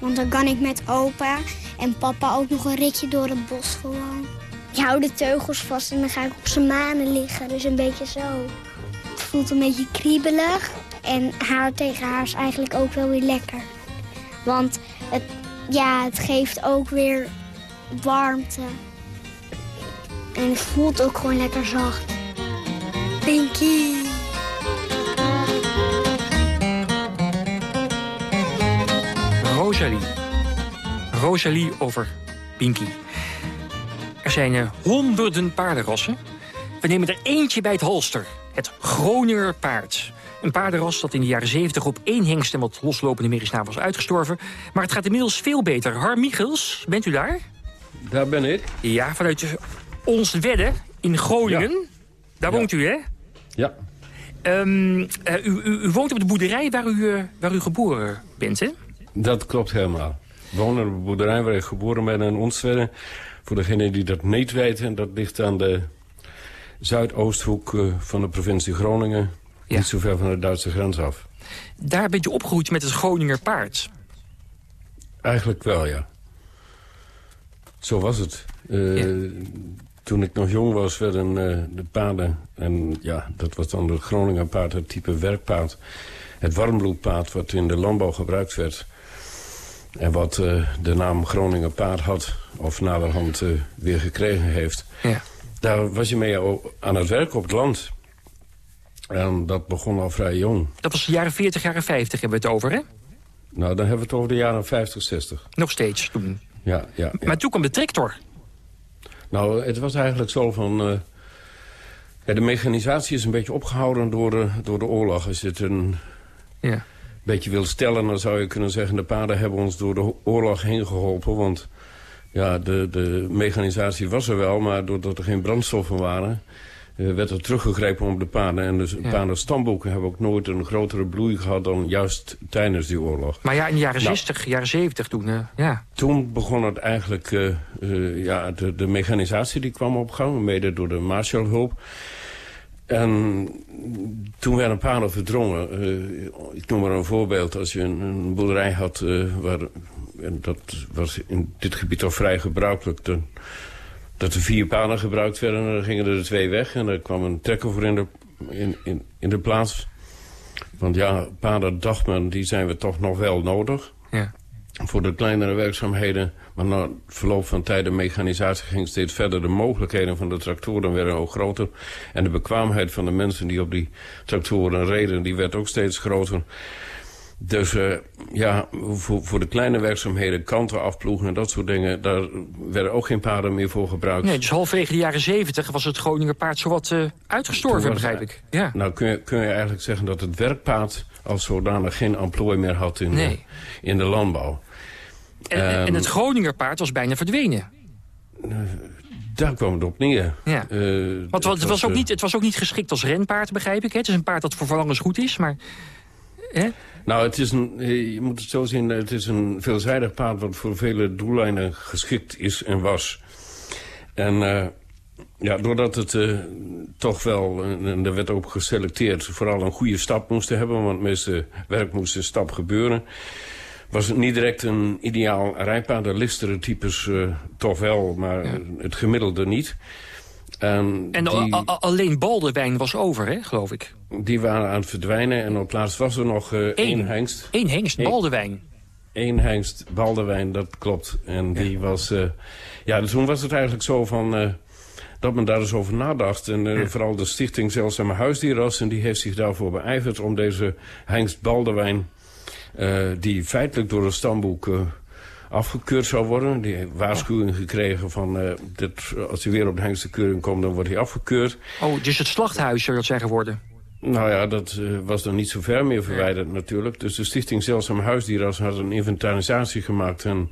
Want dan kan ik met opa en papa ook nog een ritje door het bos gewoon. Ik hou de teugels vast en dan ga ik op zijn manen liggen. Dus een beetje zo. Het voelt een beetje kriebelig. En haar tegen haar is eigenlijk ook wel weer lekker. Want het, ja, het geeft ook weer warmte. En het voelt ook gewoon lekker zacht. Pinky. Rosalie. Rosalie over Pinky. Er zijn eh, honderden paardenrassen. We nemen er eentje bij het holster. Het Groninger paard. Een paardenras dat in de jaren 70 op één hengst en wat loslopende merries was uitgestorven. Maar het gaat inmiddels veel beter. Harm Michels, bent u daar? Daar ben ik. Ja, vanuit ons Wedde in Groningen. Daar woont u, hè? Ja. Ehm, eh, u, u, u woont op de boerderij waar u, eh, waar u geboren bent, hè? Dat klopt helemaal. Ik woon op de boerderij waar ik geboren ben in Onstwedde. Voor degenen die dat niet weten, dat ligt aan de zuidoosthoek eh, van de provincie Groningen. Niet zo ver van de Duitse grens af. Daar bent u opgegroeid met het Groninger paard. Eigenlijk wel, ja. Zo was het. Eh, toen ik nog jong was, werden uh, de paarden... en ja, dat was dan de Groninger paard, het type werkpaard... het warmbloedpaard wat in de landbouw gebruikt werd... en wat uh, de naam Groninger paard had... of naderhand weer gekregen heeft... Ja. daar was je mee aan het werk op het land... En dat begon al vrij jong. Dat was de jaren 40, jaren 50 hebben we het over, hè? Nou, dan hebben we het over de jaren 50, 60. Nog steeds toen? Ja, ja. Maar toen kwam de tractor. Nou, het was eigenlijk zo van... Uh, ja, de mechanisatie is een beetje opgehouden door de, door de oorlog. Als je het een ja. beetje wil stellen, dan zou je kunnen zeggen... de paarden hebben ons door de oorlog heen geholpen. Want ja, de, de mechanisatie was er wel, maar doordat er geen brandstoffen waren... Uh, werd er teruggegrepen op de paarden. En de ja. paardenstamboeken hebben ook nooit een grotere bloei gehad... dan juist tijdens die oorlog. Maar ja, in de jaren nou, 60, jaren 70 toen, uh, ja. Toen begon het eigenlijk... Uh, ja, de, de, mechanisatie die kwam op gang, mede door de Marshallhulp. En toen werden paarden verdrongen. ik noem maar een voorbeeld. Als je een, een boerderij had, waar, en dat was in dit gebied al vrij gebruikelijk... Dan, dat er vier paarden gebruikt werden. En dan gingen er twee weg. En er kwam een trekker voor in de, in, in de plaats. Want ja, paarden dacht men, die zijn we toch nog wel nodig. Ja. Voor de kleinere werkzaamheden. Maar na verloop van tijd de mechanisatie ging steeds verder. De mogelijkheden van de tractoren werden ook groter. En de bekwaamheid van de mensen die op die tractoren reden... die werd ook steeds groter. Dus uh, ja, voor, voor de kleine werkzaamheden, kanten afploegen en dat soort dingen... daar werden ook geen paarden meer voor gebruikt. Nee, dus halverwege de jaren zeventig was het Groninger paard zowat uh, uitgestorven, begrijp ik. Ja. Nou kun je, kun je eigenlijk zeggen dat het werkpaard als zodanig geen emplooi meer had in, nee. de, in de landbouw. En, um, en het Groninger paard was bijna verdwenen. Uh, daar kwam het op neer. Ja. Uh, Want het, was, was ook niet, het was ook niet geschikt als renpaard, begrijp ik. Hè? Het is een paard dat voor verlangens goed is, maar... Hè? Nou, het is een, je moet het zo zien, het is een veelzijdig paard... wat voor vele doeleinden geschikt is en was. En uh, ja, doordat het uh, toch wel, en er werd ook geselecteerd... vooral een goede stap moest hebben, want het meeste werk moest een stap gebeuren... was het niet direct een ideaal rijpaard. De listere types uh, toch wel, maar ja. het gemiddelde niet... En, en die, alleen Baldewijn was over, hè, geloof ik. Die waren aan het verdwijnen en op laatst was er nog uh, één hengst. Eén hengst, Baldewijn. Eén hengst, Baldewijn, dat klopt. En die was... Uh, ja, toen was het eigenlijk zo van... Dat men daar eens over nadacht. En ja. vooral de stichting Zeldzame Huisdierrassen... die heeft zich daarvoor beijverd om deze hengst Baldewijn... die feitelijk door het stamboek afgekeurd zou worden. Die heeft waarschuwing gekregen van... Uh, dit, als hij weer op de hengstenkeuring komt, dan wordt hij afgekeurd. Oh, dus het slachthuis zou dat zijn geworden? Nou ja, dat uh, was dan niet zo ver meer verwijderd ja. natuurlijk. Dus de stichting Zeldzaam Huisdierras had een inventarisatie gemaakt... en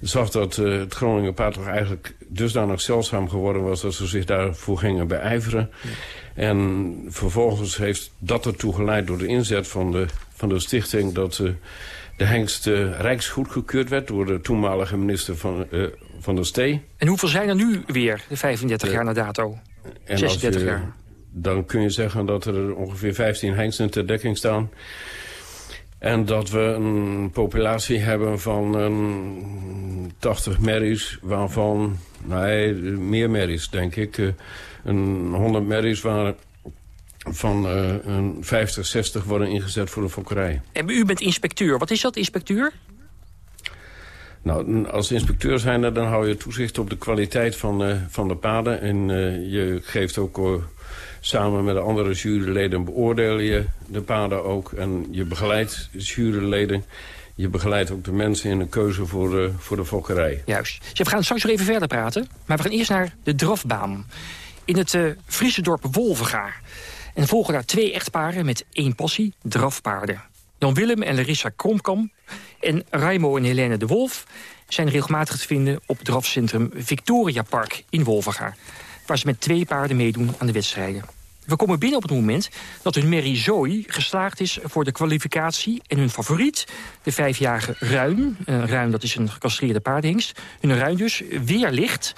zag dat uh, het Groninger paard toch eigenlijk dusdanig zeldzaam geworden was... dat ze zich daarvoor gingen beijveren. Ja. En vervolgens heeft dat ertoe geleid door de inzet van de, van de stichting... dat de hengst uh, rijksgoedgekeurd werd door de toenmalige minister van, uh, van der Stee. En hoeveel zijn er nu weer, de 35 uh, jaar na dato? En 36 je, jaar. Dan kun je zeggen dat er ongeveer 15 hengsten ter dekking staan. En dat we een populatie hebben van een 80 merries, waarvan, nee, meer merries denk ik. Uh, een 100 merries waar van uh, een 50, 60 worden ingezet voor de fokkerij. En u bent inspecteur. Wat is dat, inspecteur? Nou, als inspecteur zijn dan hou je toezicht op de kwaliteit van, uh, van de paden. En uh, je geeft ook uh, samen met de andere juryleden beoordeel je de paden ook. En je begeleidt de juryleden. Je begeleidt ook de mensen in de keuze voor de, voor de fokkerij. Juist. Dus we gaan straks nog even verder praten. Maar we gaan eerst naar de drafbaan. In het Friese dorp Wolvenga. En volgen daar twee echtparen met één passie, drafpaarden. Jan Willem en Larissa Kromkamp en Raimo en Helene de Wolf... zijn regelmatig te vinden op drafcentrum Victoria Park in Wolvenga... waar ze met twee paarden meedoen aan de wedstrijden. We komen binnen op het moment dat hun Mary Zoe geslaagd is voor de kwalificatie... en hun favoriet, de vijfjarige Ruin, uh, Ruin dat is een gecastreerde paardenhengst... hun Ruin dus, weer ligt...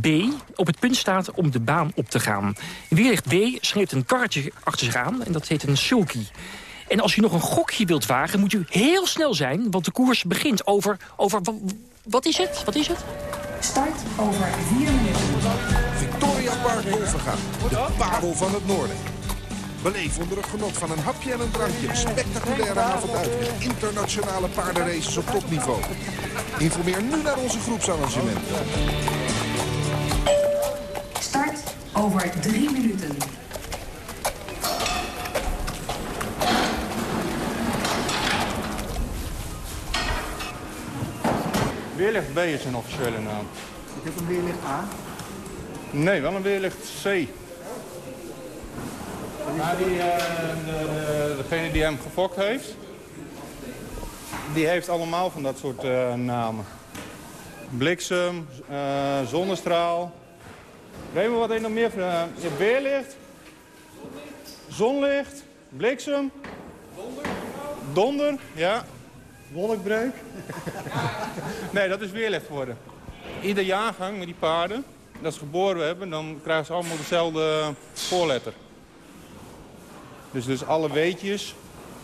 B op het punt staat om de baan op te gaan. Weerlicht B schreef een karretje achter zich aan en dat heet een sulky. En als u nog een gokje wilt wagen, moet u heel snel zijn... want de koers begint over... over wat is het? Wat is het? Start over vier minuten. Victoria Park Wolvenga, de parel van het noorden. Beleef onder het genot van een hapje en een drankje... een spectaculaire avond uit met internationale paardenraces op topniveau. Informeer nu naar onze groepsarrangementen. Over drie minuten. Weerlicht B is een officiële naam. Ik heb een weerlicht A? Nee, wel een weerlicht C. Maar die, uh, de, de, degene die hem gefokt heeft, die heeft allemaal van dat soort uh, namen. Bliksem, uh, zonnestraal. Weet je wat ik nog meer? je hebt weerlicht, zonlicht, bliksem. Donder. Donder, ja. Wolkbreuk? nee, dat is weerlicht geworden. Ieder jaargang met die paarden, dat ze geboren hebben, dan krijgen ze allemaal dezelfde voorletter. Dus, dus alle weetjes,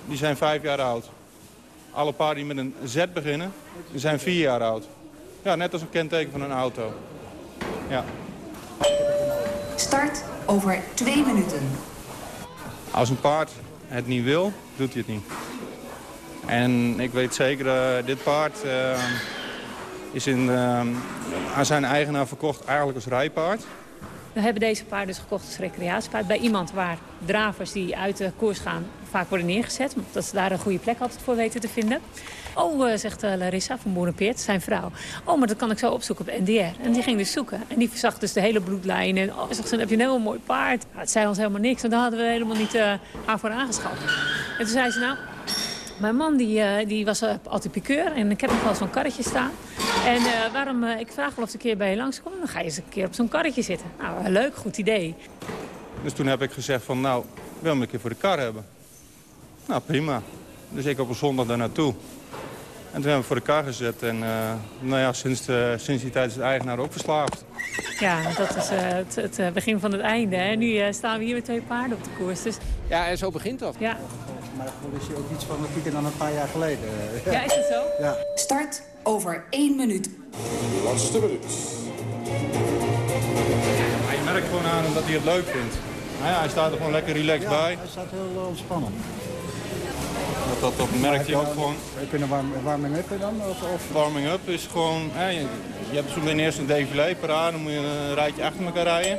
die zijn vijf jaar oud. Alle paarden die met een Z beginnen, die zijn vier jaar oud. Ja, net als een kenteken van een auto. Ja. Start over twee minuten. Als een paard het niet wil, doet hij het niet. En ik weet zeker, uh, dit paard uh, is in, uh, aan zijn eigenaar verkocht eigenlijk als rijpaard. We hebben deze paard dus gekocht als recreatiepaard. Bij iemand waar dravers die uit de koers gaan vaak worden neergezet. Omdat ze daar een goede plek altijd voor weten te vinden. Oh, uh, zegt uh, Larissa van Boerenpeert, zijn vrouw. Oh, maar dat kan ik zo opzoeken op NDR. En die ging dus zoeken. En die verzag dus de hele bloedlijn. En oh, zegt ze, heb je een heel mooi paard. Het zei ons helemaal niks. En daar hadden we helemaal niet uh, haar voor aangeschaft. En toen zei ze, nou, mijn man die, uh, die was altijd en ik heb nog wel zo'n karretje staan. En waarom, ik vraag wel of ik een keer bij je langskom, dan ga je eens een keer op zo'n karretje zitten. Nou, leuk, goed idee. Dus toen heb ik gezegd van, nou, wil me een keer voor de kar hebben. Nou, prima. Dus ik op een zondag daar naartoe. En toen hebben we voor de kar gezet. En nou ja, sinds, de, sinds die tijd is de eigenaar ook verslaafd. Ja, dat is het, het, begin van het einde. Hè. Nu staan we hier met twee paarden op de koers. Dus... Ja, en zo begint dat. Ja. Maar dat is je ook iets fanatieker dan een paar jaar geleden. Ja, ja is het zo? Ja. Start over één minuut. Laatste minuut. Ja, je merkt gewoon aan hem dat hij het leuk vindt. Nou ja, hij staat er gewoon lekker relaxed ja, bij. hij staat heel ontspannen. Dat, dat, merkt je ook gewoon. Heb je een warm, warming up dan? Of, of? Warming up is gewoon... Hè, je, je hebt zo'n eerst een défilé per aan, dan moet je een rijtje achter elkaar rijden.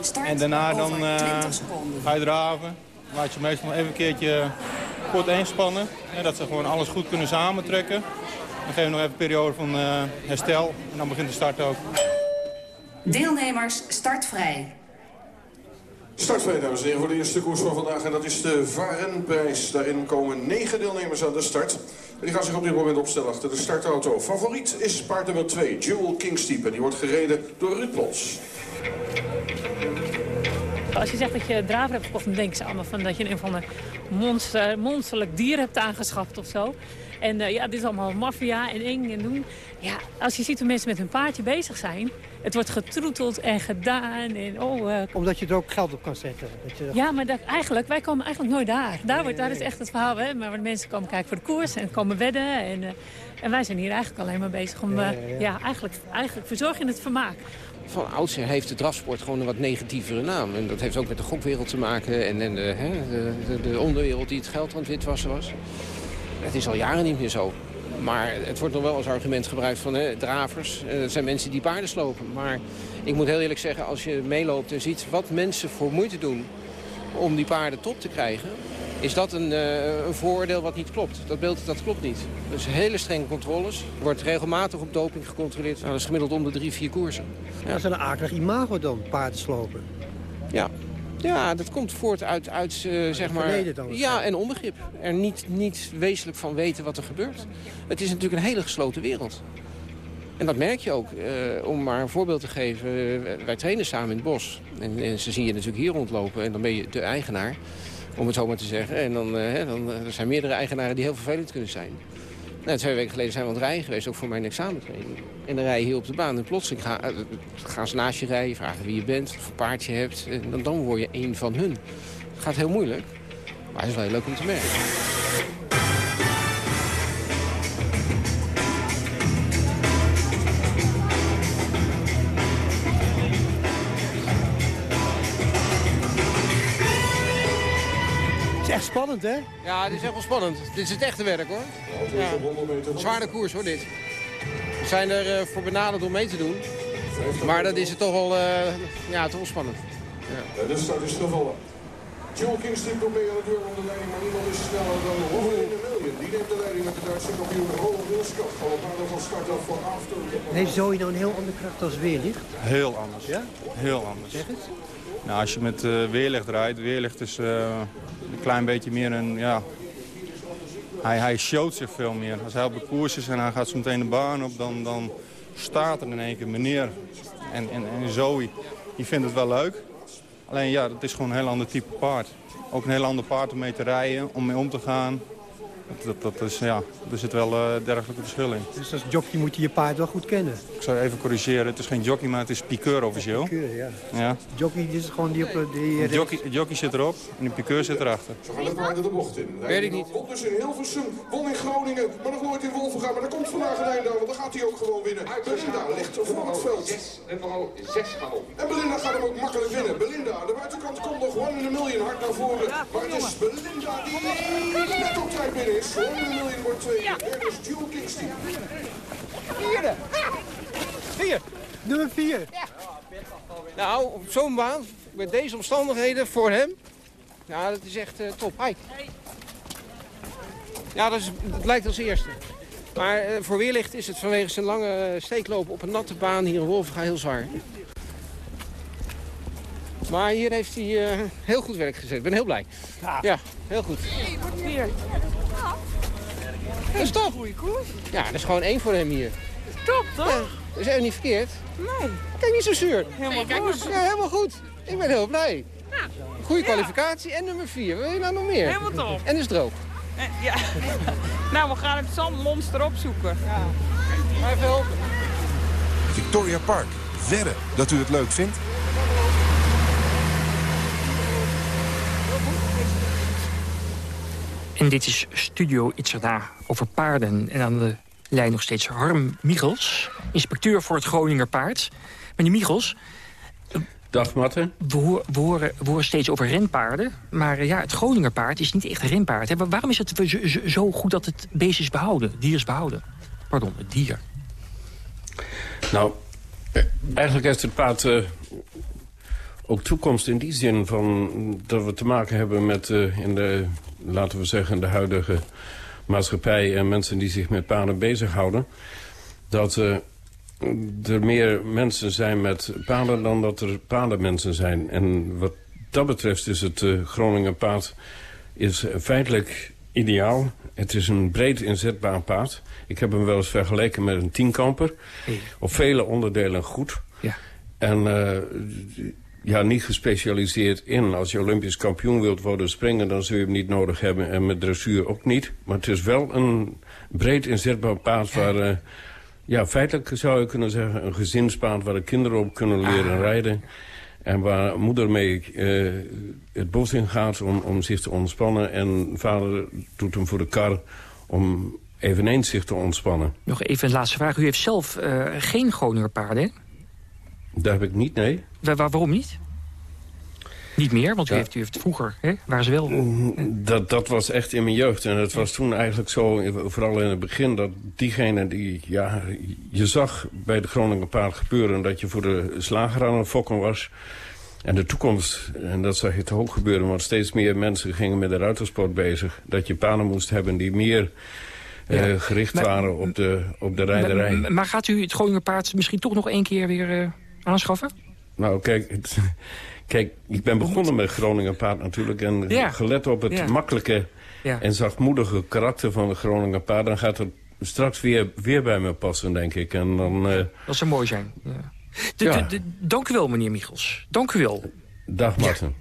Start en daarna dan uh, 20 seconden. ga je draven. Laat je meestal even een keertje kort inspannen. Hè, dat ze gewoon alles goed kunnen samentrekken. Dan geven we nog even een periode van uh, herstel. En dan begint de start ook. Deelnemers startvrij. Startvrij, dames en heren, voor de eerste koers van vandaag. En dat is de Varenprijs. Daarin komen negen deelnemers aan de start. Die gaan zich op dit moment opstellen achter de startauto. Favoriet is paard nummer 2, Jewel Kingsteep. En die wordt gereden door Ruud. Als je zegt dat je draver hebt gekocht, dan denken ze allemaal van dat je een van de monster, monsterlijk dier hebt aangeschaft of zo. En uh, ja, dit is allemaal maffia en eng en doen. Ja, als je ziet hoe mensen met hun paardje bezig zijn, het wordt getroeteld en gedaan. En, oh, uh... Omdat je er ook geld op kan zetten. Dat je... Ja, maar dat, eigenlijk, wij komen eigenlijk nooit daar. Daar, wordt, daar is echt het verhaal. Hè? Maar de mensen komen kijken voor de koers en komen wedden. En, uh, en wij zijn hier eigenlijk alleen maar bezig om... Uh, ja, eigenlijk, eigenlijk verzorgen het vermaak van oudsher heeft de drafsport gewoon een wat negatievere naam. En dat heeft ook met de gokwereld te maken en, en de, hè, de, de, de, onderwereld die het geld aan het witwassen was. Het is al jaren niet meer zo. Maar het wordt nog wel als argument gebruikt van hè, dravers. Dat zijn mensen die paarden slopen. Maar ik moet heel eerlijk zeggen, als je meeloopt en ziet wat mensen voor moeite doen om die paarden top te krijgen is dat een, uh, een vooroordeel wat niet klopt. Dat beeld dat klopt niet. Dus hele strenge controles. Er wordt regelmatig op doping gecontroleerd. Nou, dat is gemiddeld om de drie, vier koersen. Ja. Dat is een akelig imago dan, paarden slopen. Ja. Dat komt voort uit, uit uh, zeg maar... ja, en onbegrip. Er niet, niet wezenlijk van weten wat er gebeurt. Het is natuurlijk een hele gesloten wereld. En dat merk je ook. Uh, om maar een voorbeeld te geven. wij trainen samen in het bos. En, en ze zien je natuurlijk hier rondlopen. En dan ben je de eigenaar om het zo maar te zeggen. En dan, uh, dan er zijn meerdere eigenaren die heel vervelend kunnen zijn. Nou, twee weken geleden zijn we aan het rijden geweest, ook voor mijn examentraining. En dan rij je hier op de baan en plotseling gaan, uh, gaan ze naast je rijden, vragen wie je bent, of een paardje hebt. En dan, dan word je een van hun. Het gaat heel moeilijk, maar het is wel heel leuk om te merken. Spannend, hè? Ja, dit is echt wel spannend. Dit is het echte werk, hoor. Ja. Zware koers, hoor, dit. We zijn er uh, voor benaderd om mee te doen. Maar dat is het toch wel, uh, ja, toch wel spannend. Ja. de start is gevallen. Joel Kingston probeert aan de deur om de leiding, maar niemand is sneller dan Robin in de Million. Die neemt de leiding met de Duitse kampioen Roland Wilskap. Allemaal van start af voor after. Heeft Zoe nou een heel andere kracht als weerlicht? Heel anders. Ja? Heel anders. Zeg het? Nou, als je met uh, weerlicht rijdt, weerlicht is uh, een klein beetje meer een, ja... Hij, hij showt zich veel meer. Als hij op de koers is en hij gaat zo meteen de baan op, dan, dan staat er in één keer meneer. En, en, en Zoe, die vindt het wel leuk. Alleen ja, dat is gewoon een heel ander type paard. Ook een heel ander paard om mee te rijden, om mee om te gaan. Dat, dat, dat is, ja, er zit wel uh, dergelijke verschil in. Dus als jockey moet je je paard wel goed kennen? Ik zou even corrigeren. Het is geen jockey, maar het is piqueur officieel. Ja, piqueur, ja. ja. Jockey is gewoon die op die... De jockey, jockey zit erop en de piqueur zit erachter. Zo gaan de paarden de bocht in. Weet ik niet. Komt dus in Hilversum, won in Groningen, maar nog nooit in Wolvenga. Maar daar komt vandaag een einde aan, want dan gaat hij ook gewoon winnen. Belinda ligt voor het veld. En vooral zes. En Belinda gaat hem ook makkelijk winnen. Belinda, aan de buitenkant komt nog one in a million hard naar voren. Maar het is Belinda die net op tijd binnen is. Wordt tweede. Ja. Derde is Jewel Kingston. Vierde. Vier. Nummer vier. Ja. Nou, op zo'n baan, met deze omstandigheden voor hem. Ja, dat is echt uh, top. Hi. Ja, dat, is, dat lijkt als eerste. Maar uh, voor weerlicht is het vanwege zijn lange uh, steekloop op een natte baan hier in Wolvenga heel zwaar. Maar hier heeft hij uh, heel goed werk gezet. Ik ben heel blij. Ja, ja heel goed. Hey, wordt weer. Dat is top. Goeie koers. Ja, dat is gewoon één voor hem hier. Top, toch? Ja, dat is helemaal niet verkeerd. Nee. Kijk niet zo zuur. Helemaal nee, goed. Ja, helemaal goed. Ik ben heel blij. Ja. Goede Ja. kwalificatie en nummer 4. Wil je nou nog meer? Helemaal top. En is droog. Eh, Ja. nou, we gaan het zandmonster opzoeken. Ja. Even helpen. Victoria Park. Wedden dat u het leuk vindt? En dit is Studio Itzerda over paarden. En aan de lijn nog steeds Harm Michels, inspecteur voor het Groninger Paard. Meneer Michels, Dag Marten. we, hoor- we horen, we horen steeds over renpaarden. Maar eh, ja, het Groninger paard is niet echt een renpaard. Hè? Wa- Waarom is het zo, goed dat het beest is behouden? Dier is behouden. Pardon, het dier. Nou, eh, eigenlijk heeft het paard eh, ook toekomst in die zin van dat we te maken hebben met in de, laten we zeggen, de huidige maatschappij en mensen die zich met paarden bezighouden. Dat eh, er meer mensen zijn met paarden dan dat er paardenmensen zijn. En wat dat betreft is het eh, Groningen paard is feitelijk ideaal. Het is een breed inzetbaar paard. Ik heb hem wel eens vergeleken met een tienkamper. Op vele onderdelen goed. Ja. En eh, ja, niet gespecialiseerd in. Als je Olympisch kampioen wilt worden springen... dan zul je hem niet nodig hebben. En met dressuur ook niet. Maar het is wel een breed inzetbaar paard... waar, eh, Ja, feitelijk zou je kunnen zeggen een gezinspaard waar de kinderen op kunnen leren Ah. rijden. En waar moeder mee eh, het bos in gaat om, om zich te ontspannen. En vader doet hem voor de kar om eveneens zich te ontspannen. Nog even een laatste vraag. U heeft zelf eh, geen Groninger paarden, hè? Daar heb ik niet, nee. Waar, waar- waarom niet? Niet meer, want u, Ja. heeft, u heeft vroeger, hè, waren ze wel... Dat, dat was echt in mijn jeugd. En het was toen eigenlijk zo, vooral in het begin... dat diegene die, ja, je zag bij de Groninger paard gebeuren... dat je voor de slager aan het fokken was. En de toekomst, en dat zag je toch ook gebeuren... want steeds meer mensen gingen met de ruitersport bezig. Dat je paarden moest hebben die meer eh, gericht Maar- waren op de, op de rijderij. Maar, maar gaat u het Groninger paard misschien toch nog één keer weer eh, aanschaffen? Nou, kijk, het- kijk, ik ben begonnen met Groningen paard natuurlijk. En Ja. gelet op het Ja. makkelijke Ja. en zachtmoedige karakter van de Groninger paard... dan gaat het straks weer, weer bij me passen, denk ik. En dan... eh, Dat zou mooi zijn. Ja. Dank u wel, meneer Michels. Dank u wel. Dag, Martin.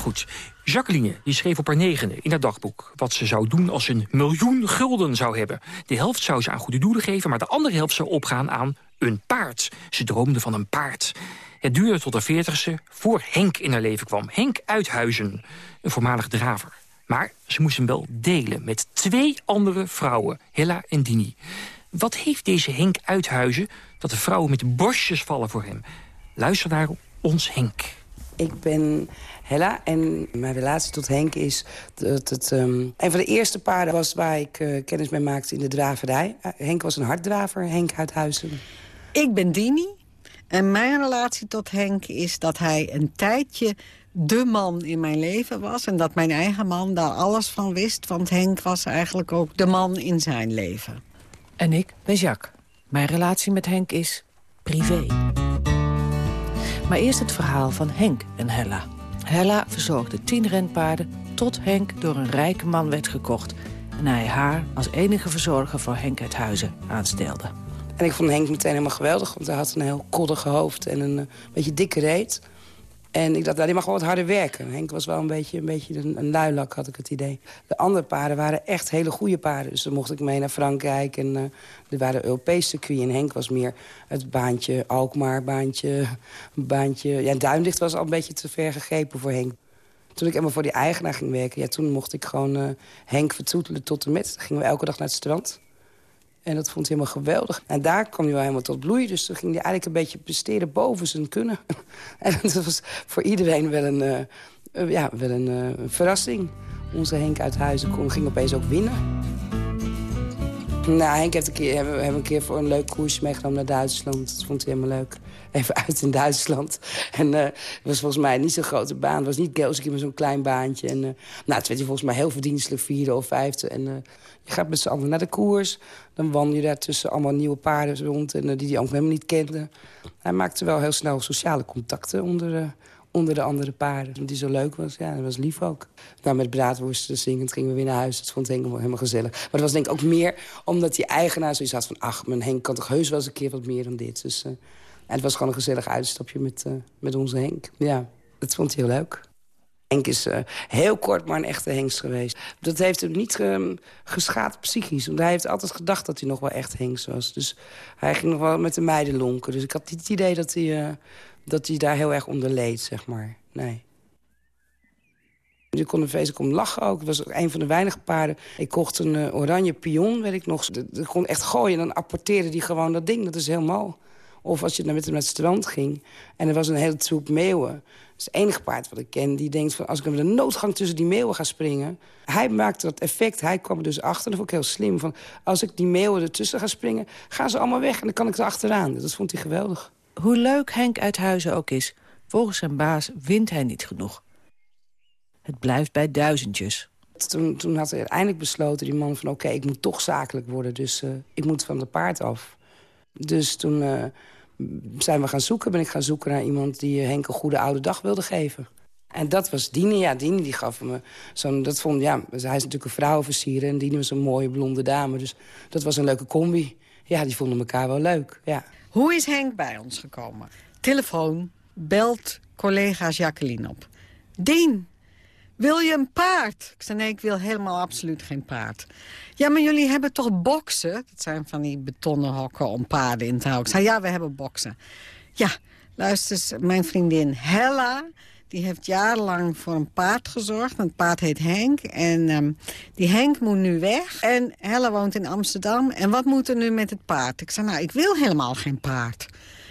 Goed. Jacqueline die schreef op haar negende in haar dagboek... wat ze zou doen als ze een miljoen gulden zou hebben. De helft zou ze aan goede doelen geven... maar de andere helft zou opgaan aan een paard. Ze droomde van een paard. Het duurde tot de veertigste voor Henk in haar leven kwam. Henk Uithuizen, een voormalig draver. Maar ze moest hem wel delen met twee andere vrouwen, Hella en Dini. Wat heeft deze Henk Uithuizen dat de vrouwen met borstjes vallen voor hem? Luister naar ons Henk. Ik ben Hella en mijn relatie tot Henk is dat het ehm, een van de eerste paarden was waar ik eh, kennis mee maakte in de draverij. Eh, Henk was een harddraver, Henk uit Huizen. Ik ben Dini en mijn relatie tot Henk is dat hij een tijdje de man in mijn leven was... en dat mijn eigen man daar alles van wist... want Henk was eigenlijk ook de man in zijn leven. En ik ben Jacques. Mijn relatie met Henk is privé. Maar eerst het verhaal van Henk en Hella. Hella verzorgde tien renpaarden tot Henk door een rijke man werd gekocht... en hij haar als enige verzorger voor Henk uit Huizen aanstelde. En ik vond Henk meteen helemaal geweldig, want hij had een heel koddige hoofd en een eh, beetje dikke reet. En ik dacht, nou, die mag wel wat harder werken. Henk was wel een beetje, een, beetje een, een luilak, had ik het idee. De andere paarden waren echt hele goede paarden. Dus dan mocht ik mee naar Frankrijk en eh, er waren Europese circuit. En Henk was meer het baantje Alkmaar, baantje, baantje... Ja, Duinlicht was al een beetje te ver gegrepen voor Henk. Toen ik helemaal voor die eigenaar ging werken... Ja, toen mocht ik gewoon eh, Henk vertoetelen tot en met. Dan gingen we elke dag naar het strand. En dat vond hij helemaal geweldig. En daar kwam hij wel helemaal tot bloei. Dus toen ging hij eigenlijk een beetje presteren boven zijn kunnen. en dat was voor iedereen wel een, eh, ja, wel een, eh, een verrassing. Onze Henk uit Huizen kon, ging opeens ook winnen. Nou, Henk heeft een keer, hebben, hebben een keer voor een leuk koersje meegenomen naar Duitsland. Dat vond hij helemaal leuk. Even uit in Duitsland. En eh, het was volgens mij niet zo'n grote baan. Het was niet Gelsenkirchen, maar zo'n klein baantje. En, eh, nou, toen werd hij volgens mij heel verdienstelijk vierde of vijfde. En eh, je gaat met z'n allen naar de koers. Dan wandel je daar tussen allemaal nieuwe paarden rond... En, die hij ook helemaal niet kende. Hij maakte wel heel snel sociale contacten onder, onder de andere paarden. Omdat hij zo leuk was. Ja, dat was lief ook. Nou, met braadworsten zingend gingen we weer naar huis. Dat vond Henk helemaal, gezellig. Maar dat was denk ik ook meer omdat die eigenaar zoiets had van... ach, mijn Henk kan toch heus wel eens een keer wat meer dan dit. Dus, en het was gewoon een gezellig uitstapje met, eh, met onze Henk. Ja, dat vond hij heel leuk. Henk is eh, heel kort maar een echte hengst geweest. Dat heeft hem niet ge- geschaad psychisch. Want hij heeft altijd gedacht dat hij nog wel echt hengst was. Dus hij ging nog wel met de meiden lonken. Dus ik had niet het idee dat hij, dat hij daar heel erg onder leed, zeg maar. Nee. Je kon er feestelijk om lachen ook. Het was ook een van de weinige paarden. Ik kocht een eh, oranje pion, weet ik nog. Dat kon echt gooien en dan apporteerde die gewoon dat ding. Dat is helemaal. Of als je met hem naar het strand ging en er was een hele troep meeuwen. Dat is het enige paard wat ik ken die denkt van... als ik met een noodgang tussen die meeuwen ga springen... Hij maakte dat effect, hij kwam er dus achter. Dat vond ik heel slim. Van, als ik die meeuwen ertussen ga springen, gaan ze allemaal weg... en dan kan ik er achteraan. Dat vond hij geweldig. Hoe leuk Henk uit Huizen ook is, volgens zijn baas wint hij niet genoeg. Het blijft bij duizendjes. Toen, toen had hij uiteindelijk besloten, die man, van oké, ik moet toch zakelijk worden. Dus eh, ik moet van de paard af. Dus toen eh, zijn we gaan zoeken. Ben ik gaan zoeken naar iemand die eh, Henk een goede oude dag wilde geven. En dat was Dini. Ja, Dini die gaf me zo'n... Dat vond, ja, hij is natuurlijk een vrouwenversier en Dini was een mooie blonde dame. Dus dat was een leuke combi. Ja, die vonden elkaar wel leuk, ja. Hoe is Henk bij ons gekomen? Telefoon, belt collega Jacqueline op. Dien, wil je een paard? Ik zei, nee, ik wil helemaal absoluut geen paard. Ja, maar jullie hebben toch boksen? Dat zijn van die betonnen hokken om paarden in te houden. Ik zei, ja, we hebben boksen. Ja, luister eens, mijn vriendin Hella... die heeft jarenlang voor een paard gezorgd. Het paard heet Henk. En ehm, die Henk moet nu weg. En Hella woont in Amsterdam. En wat moet er nu met het paard? Ik zei, nou, ik wil helemaal geen paard.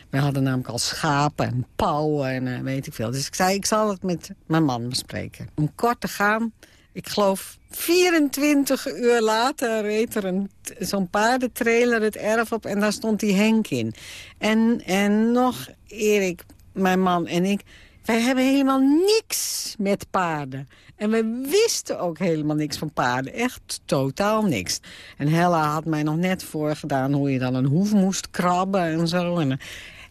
We hadden namelijk al schapen en pauwen en uh, weet ik veel. Dus ik zei, ik zal het met mijn man bespreken. Om kort te gaan, ik geloof 24 uur later reed er zo'n paardentrailer het erf op... en daar stond die Henk in. En, en nog Erik, mijn man en ik... wij hebben helemaal niks met paarden. En we wisten ook helemaal niks van paarden. Echt totaal niks. En Hella had mij nog net voorgedaan hoe je dan een hoef moest krabben en zo. En,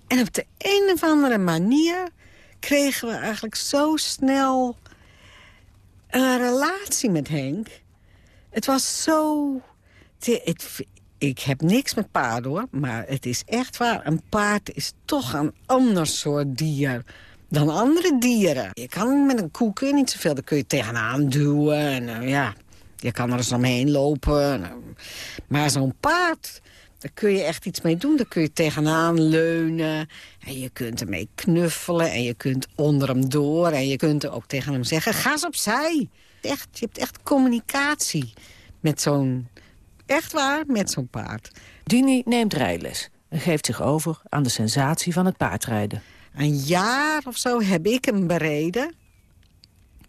en op de een of andere manier kregen we eigenlijk zo snel een relatie met Henk. Het was zo... Het, ik heb niks met paarden hoor, maar het is echt waar. Een paard is toch een ander soort dier dan andere dieren. Je kan met een koe kun niet zoveel, daar kun je tegenaan duwen. En, uh, ja, je kan er eens omheen lopen. maar zo'n paard, daar kun je echt iets mee doen. Daar kun je tegenaan leunen. En je kunt ermee knuffelen. En je kunt onder hem door. En je kunt er ook tegen hem zeggen, ga eens opzij. Echt, je hebt echt communicatie met zo'n... Echt waar, met zo'n paard. Dini neemt rijles en geeft zich over aan de sensatie van het paardrijden. Een jaar of zo heb ik hem bereden.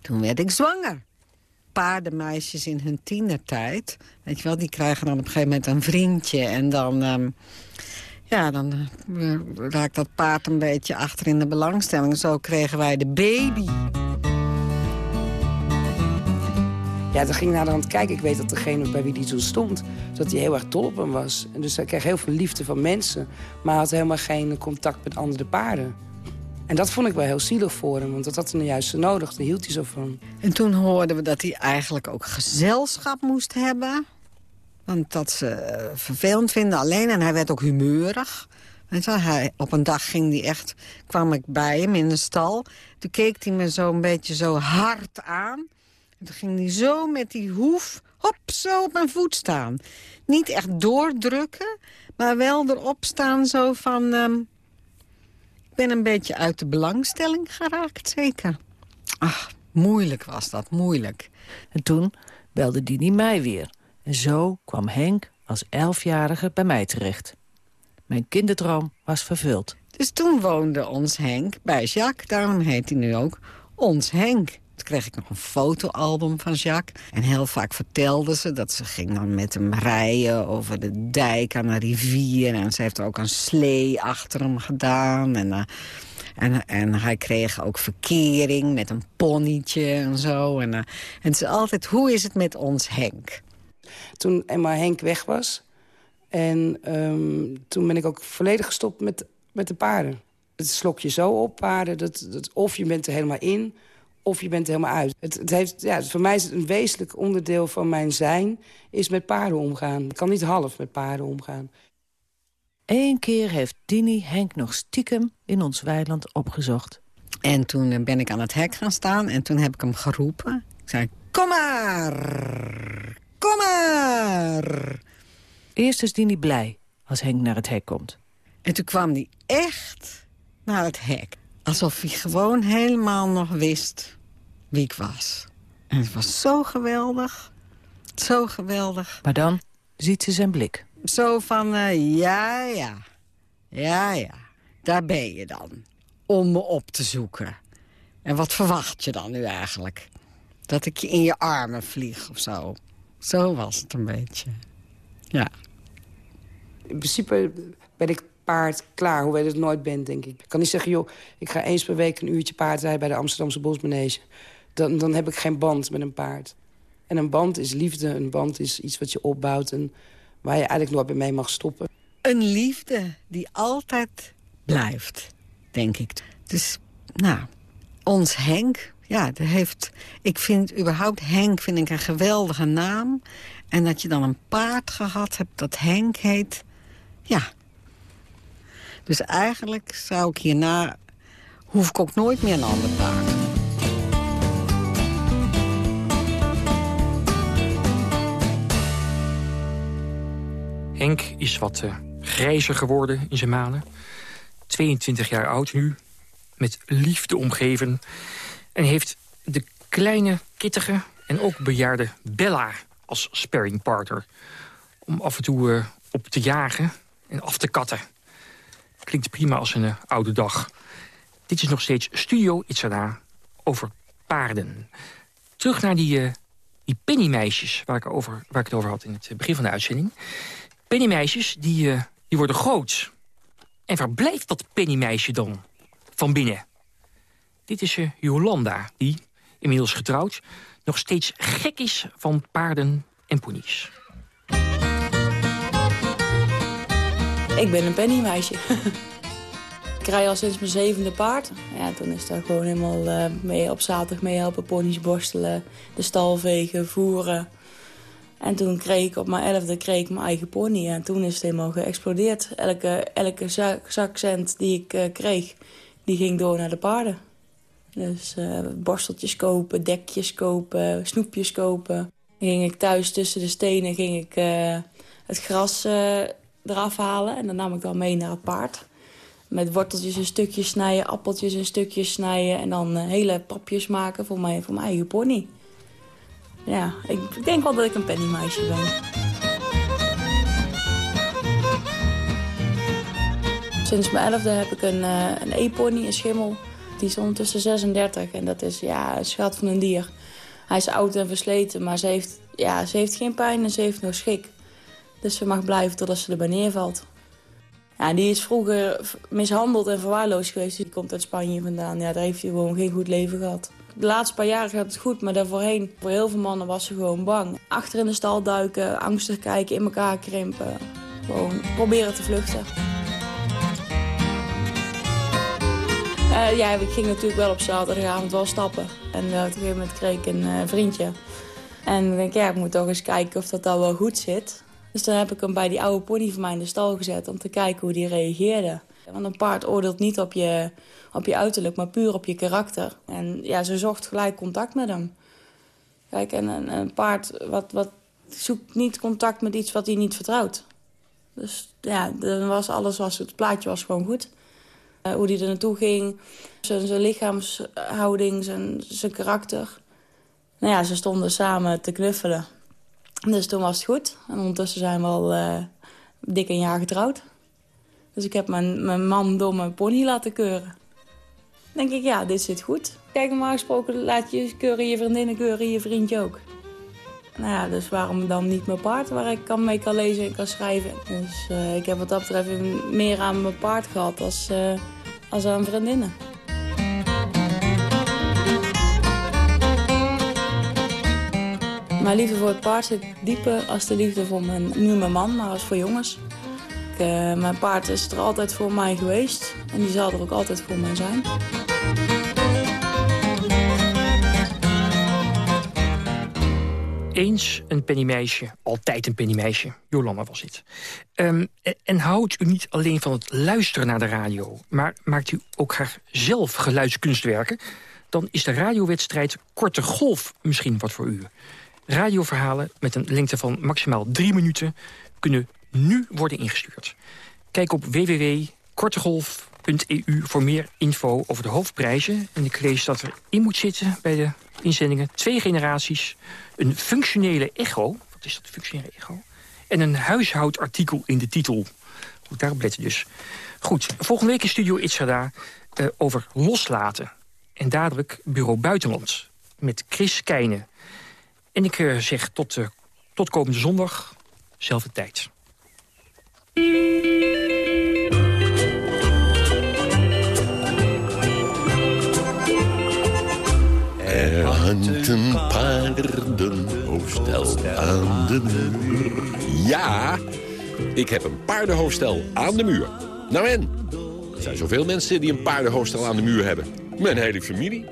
Toen werd ik zwanger paardenmeisjes in hun tienertijd... weet je wel, die krijgen dan op een gegeven moment een vriendje... en dan, um, ja, dan uh, raakt dat paard een beetje achter in de belangstelling. Zo kregen wij de baby. Ja, dan ging ik naar de hand kijken. Ik weet dat degene bij wie die toen stond, dat hij heel erg dol op hem was. En dus hij kreeg heel veel liefde van mensen, maar had helemaal geen contact met andere paarden. En dat vond ik wel heel zielig voor hem, want dat had hij nou juist nodig. Daar hield hij zo van. En toen hoorden we dat hij eigenlijk ook gezelschap moest hebben. Want dat ze uh, vervelend vinden alleen. En hij werd ook humeurig. En zo, hij, op een dag ging hij echt, kwam ik bij hem in de stal. Toen keek hij me zo een beetje zo hard aan. En toen ging hij zo met die hoef, hop, zo op mijn voet staan. Niet echt doordrukken, maar wel erop staan zo van... Um, ik ben een beetje uit de belangstelling geraakt, zeker. Ach, moeilijk was dat, moeilijk. En toen belde Dini mij weer. En zo kwam Henk als elfjarige bij mij terecht. Mijn kinderdroom was vervuld. Dus toen woonde ons Henk bij Jacques, daarom heet hij nu ook Ons Henk. Toen kreeg ik nog een fotoalbum van Jacques. En heel vaak vertelde ze dat ze ging dan met hem rijden over de dijk aan de rivier. En ze heeft ook een slee achter hem gedaan. En, uh, en, en hij kreeg ook verkering met een ponnetje en zo. En, uh, en het is altijd, hoe is het met ons Henk? Toen Emma Henk weg was... en um, toen ben ik ook volledig gestopt met, met de paarden. Het slok je zo op, paarden. Dat, dat, of je bent er helemaal in of je bent helemaal uit. Het, het heeft, ja, voor mij is het een wezenlijk onderdeel van mijn zijn... is met paarden omgaan. Ik kan niet half met paarden omgaan. Eén keer heeft Dini Henk nog stiekem in ons weiland opgezocht. En toen ben ik aan het hek gaan staan en toen heb ik hem geroepen. Ik zei, kom maar, kom maar. Eerst is Dini blij als Henk naar het hek komt. En toen kwam hij echt naar het hek. Alsof hij gewoon helemaal nog wist wie ik was. En het was zo geweldig. Zo geweldig. Maar dan ziet ze zijn blik. Zo van, uh, ja, ja. Ja, ja. Daar ben je dan. Om me op te zoeken. En wat verwacht je dan nu eigenlijk? Dat ik je in je armen vlieg of zo. Zo was het een beetje. Ja. In principe ben ik paard klaar. Hoewel je het nooit bent, denk ik. Ik kan niet zeggen, joh, ik ga eens per week een uurtje paardrijden... bij de Amsterdamse Bosmanege. Dan, dan heb ik geen band met een paard. En een band is liefde. Een band is iets wat je opbouwt... en waar je eigenlijk nooit mee mag stoppen. Een liefde die altijd blijft, denk ik. Dus, nou, ons Henk... Ja, dat heeft, ik vind überhaupt Henk vind ik een geweldige naam. En dat je dan een paard gehad hebt dat Henk heet... Ja, dus eigenlijk zou ik hierna... hoef ik ook nooit meer een ander paard. Henk is wat eh, grijzer geworden in zijn manen. 22 jaar oud nu, met liefde omgeven. En heeft de kleine, kittige en ook bejaarde Bella als sparringpartner. Om af en toe eh, op te jagen en af te katten. Klinkt prima als een uh, oude dag. Dit is nog steeds Studio Itzada over paarden. Terug naar die, die pennymeisjes waar ik, over, waar ik het over had in het begin van de uitzending. Pennymeisjes die, die worden groot. En waar blijft dat pennymeisje dan van binnen? Dit is Jolanda, die, inmiddels getrouwd... nog steeds gek is van paarden en ponies. Ik ben een pennymeisje. ik rij al sinds mijn zevende paard. Ja, toen is daar gewoon helemaal uh, mee op zaterdag mee helpen ponies borstelen, de stal vegen, voeren. En toen kreeg ik op mijn elfde kreeg ik mijn eigen pony. En toen is het helemaal geëxplodeerd. Elke, elke zak, zakcent die ik uh, kreeg, die ging door naar de paarden. Dus uh, borsteltjes kopen, dekjes kopen, snoepjes kopen. Dan ging ik thuis tussen de stenen ging ik, het gras eraf halen. En dan nam ik dan mee naar het paard. Met worteltjes een stukjes snijden, appeltjes een stukjes snijden... en dan hele papjes maken voor mijn, voor mijn eigen pony. Ja, ik denk wel dat ik een pennymeisje ben. Sinds mijn elfde heb ik een, een e-pony, een schimmel. Die is ondertussen 36 en dat is ja, een schat van een dier. Hij is oud en versleten, maar ze heeft, ja, ze heeft geen pijn en ze heeft nog schik. Dus ze mag blijven totdat ze erbij neervalt. Ja, die is vroeger mishandeld en verwaarloosd geweest. Die komt uit Spanje vandaan. Ja, daar heeft hij gewoon geen goed leven gehad. De laatste paar jaar gaat het goed, maar daarvoorheen... voor heel veel mannen was ze gewoon bang. Achter in de stal duiken, angstig kijken, in elkaar krimpen. Gewoon proberen te vluchten. Uh, ja, ik ging natuurlijk wel op zaterdagavond wel stappen. En uh, op een gegeven moment kreeg ik een uh, vriendje. En ik denk, ja, ik moet toch eens kijken of dat al wel goed zit. Dus dan heb ik hem bij die oude pony van mij in de stal gezet... om te kijken hoe die reageerde. Want een paard oordeelt niet op je, op je uiterlijk, maar puur op je karakter. En ja, ze zocht gelijk contact met hem. Kijk, en een, paard wat, wat zoekt niet contact met iets wat hij niet vertrouwt. Dus ja, dan was alles, was, het plaatje was gewoon goed. Uh, hoe hij er naartoe ging, zijn, zijn lichaamshouding, zijn, zijn karakter. Nou ja, ze stonden samen te knuffelen. Dus toen was het goed. En ondertussen zijn we al uh, dik een jaar getrouwd. Dus ik heb mijn, mijn man door mijn pony laten keuren. denk ik, ja, dit zit goed. Kijk, normaal gesproken laat je keuren je vriendinnen, keuren je vriendje ook. Nou ja, dus waarom dan niet mijn paard waar ik kan mee kan lezen en kan schrijven. Dus uh, ik heb wat dat betreft meer aan mijn paard gehad als, uh, als aan vriendinnen. Mijn liefde voor het paard zit dieper als de liefde voor mijn, nu mijn man, maar als voor jongens. Uh, mijn paard is er altijd voor mij geweest en die zal er ook altijd voor mij zijn. Eens een pennymeisje, altijd een pennymeisje. Jolanda was het. Um, en houdt u niet alleen van het luisteren naar de radio... maar maakt u ook graag zelf geluidskunstwerken... dan is de radiowedstrijd Korte Golf misschien wat voor u. Radioverhalen met een lengte van maximaal drie minuten... kunnen nu worden ingestuurd. Kijk op www.kortegolf.eu voor meer info over de hoofdprijzen. En ik lees dat er in moet zitten bij de inzendingen twee generaties... een functionele echo, wat is dat functionele echo? En een huishoudartikel in de titel. Goed, daarop letten dus. Goed, volgende week in Studio Itzada uh, over loslaten. En dadelijk Bureau Buitenland met Chris Keijnen. En ik uh, zeg tot, uh, tot komende zondag, zelfde tijd. Er hangt een paardenhoofdstel aan de muur. Ja, ik heb een paardenhoofdstel aan de muur. Nou en? Er zijn zoveel mensen die een paardenhoofdstel aan de muur hebben. Mijn hele familie.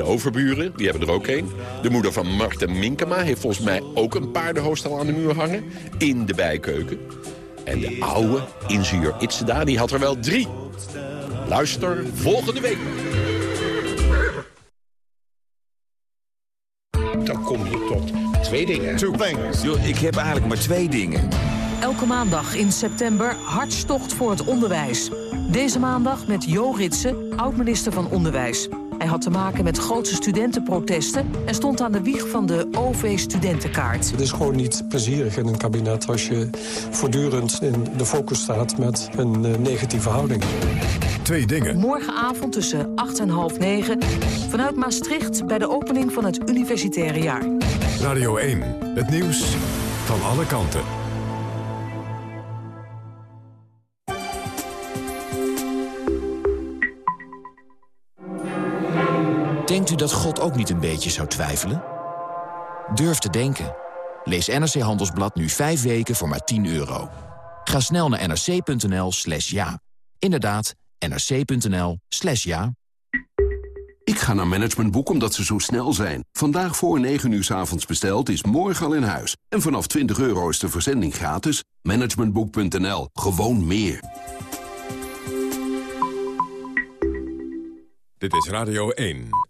De overburen, die hebben er ook een. De moeder van Marten Minkema heeft volgens mij ook een paardenhoofdstel aan de muur hangen. In de bijkeuken. En de oude ingenieur Itzeda, die had er wel drie. Luister volgende week. Dan kom je tot twee dingen. Yo, ik heb eigenlijk maar twee dingen. Elke maandag in september Hartstocht voor het onderwijs. Deze maandag met Jo Ritsen, oud-minister van Onderwijs. Hij had te maken met grootse studentenprotesten... en stond aan de wieg van de OV-studentenkaart. Het is gewoon niet plezierig in een kabinet... als je voortdurend in de focus staat met een uh, negatieve houding. Twee dingen. Morgenavond tussen 8 en half 9... vanuit Maastricht bij de opening van het universitaire jaar. Radio 1, het nieuws van alle kanten. Denkt u dat God ook niet een beetje zou twijfelen? Durf te denken. Lees NRC Handelsblad nu 5 weken voor maar 10 euro. Ga snel naar nrc.nl slash ja. Inderdaad, nrc.nl slash ja. Ik ga naar Managementboek omdat ze zo snel zijn. Vandaag voor 9 uur s avonds besteld is morgen al in huis. En vanaf 20 euro is de verzending gratis. Managementboek.nl. Gewoon meer. Dit is Radio 1.